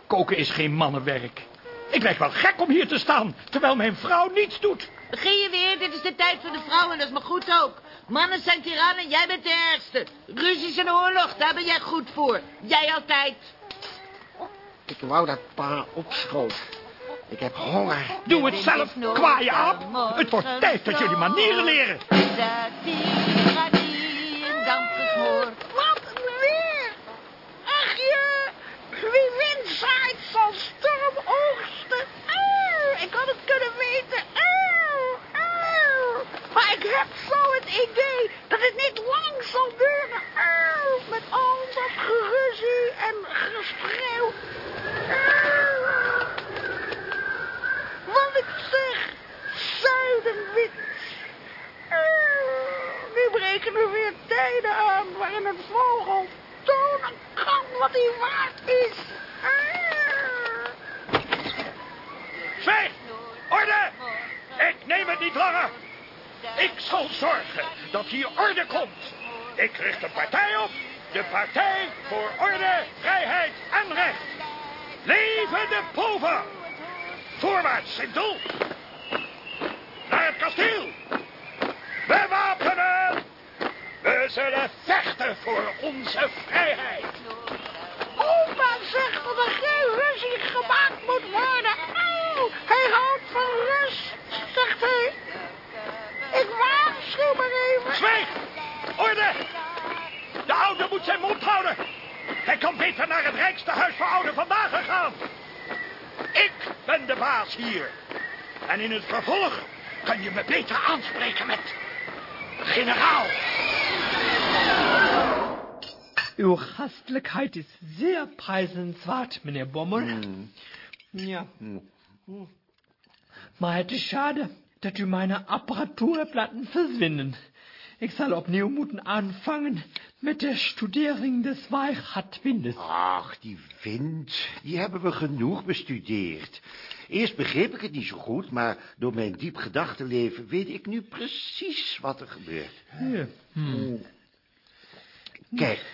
Koken is geen mannenwerk. Ik lijk wel gek om hier te staan, terwijl mijn vrouw niets doet. Begin je weer? Dit is de tijd voor de vrouwen, en dat is maar goed ook. Mannen zijn tirannen, jij bent de ergste. Ruzies en oorlog, daar ben jij goed voor. Jij altijd. Ik wou dat pa opschoot. Ik heb honger. Doe het zelf, kwaaie aap. Het wordt tijd dat jullie manieren leren. De tirannie in damp gesmoord. Wat een weer! Ach je, wie wind zaait zal storm oogsten. Ik had het kunnen weten. Auw. Maar ik heb zo het idee dat het niet lang zal duren. Met al dat geruzie en geschreeuw. Wat ik zeg, zuidenwind. Auw, Nu breken nu weer tijden aan waarin een vogel tonen kan wat hij waard is. Ah. Zwijg! Orde! Ik neem het niet langer. Ik zal zorgen dat hier orde komt. Ik richt een partij op. De Partij voor Orde, Vrijheid en Recht. Leven de poven! Voorwaarts, Sintel! Naar het kasteel! We wapenen! We zullen vechten voor onze vrijheid! Opa zegt dat er geen ruzie gemaakt moet worden. Oh, hij houdt van rust, zegt hij. Ik waarschuw maar even. Zwijg! Orde! De oude moet zijn mond houden. Hij kan beter naar het rijkste huis voor oude vandaag gaan. Ik ben de baas hier. En in het vervolg kan je me beter aanspreken met generaal. Uw gastelijkheid is zeer prijzenswaard, meneer Bommer. Ja. Maar het is schade dat u meine laten verswinden. Ik zal opnieuw moeten aanvangen met de studering des Weichhartwindes. Ach, die wind, die hebben we genoeg bestudeerd. Eerst begreep ik het niet zo goed, maar door mijn diep gedachtenleven weet ik nu precies wat er gebeurt. Ja. Kijk,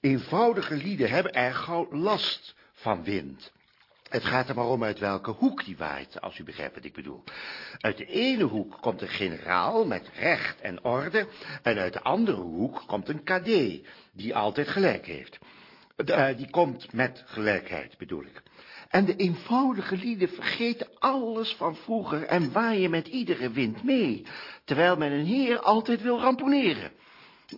eenvoudige lieden hebben er gauw last van wind. Het gaat er maar om uit welke hoek die waait, als u begrijpt wat ik bedoel. Uit de ene hoek komt een generaal met recht en orde, en uit de andere hoek komt een kadé, die altijd gelijk heeft. Eh, die komt met gelijkheid, bedoel ik. En de eenvoudige lieden vergeten alles van vroeger en waaien met iedere wind mee, terwijl men een heer altijd wil ramponeren.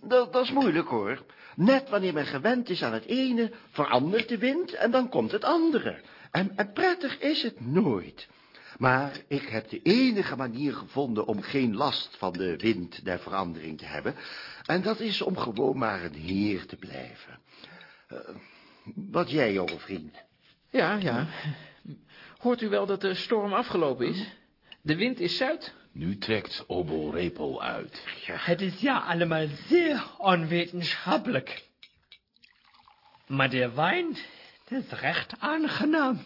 Dat, dat is moeilijk hoor. Net wanneer men gewend is aan het ene, verandert de wind en dan komt het andere. En, en prettig is het nooit. Maar ik heb de enige manier gevonden om geen last van de wind der verandering te hebben. En dat is om gewoon maar een heer te blijven. Eh, wat jij, jonge vriend? Ja, ja. Hoort u wel dat de storm afgelopen is? De wind is zuid. Nu trekt Obel Repel uit. Het is ja allemaal zeer onwetenschappelijk. Maar der Wein, der ist recht aangenaam.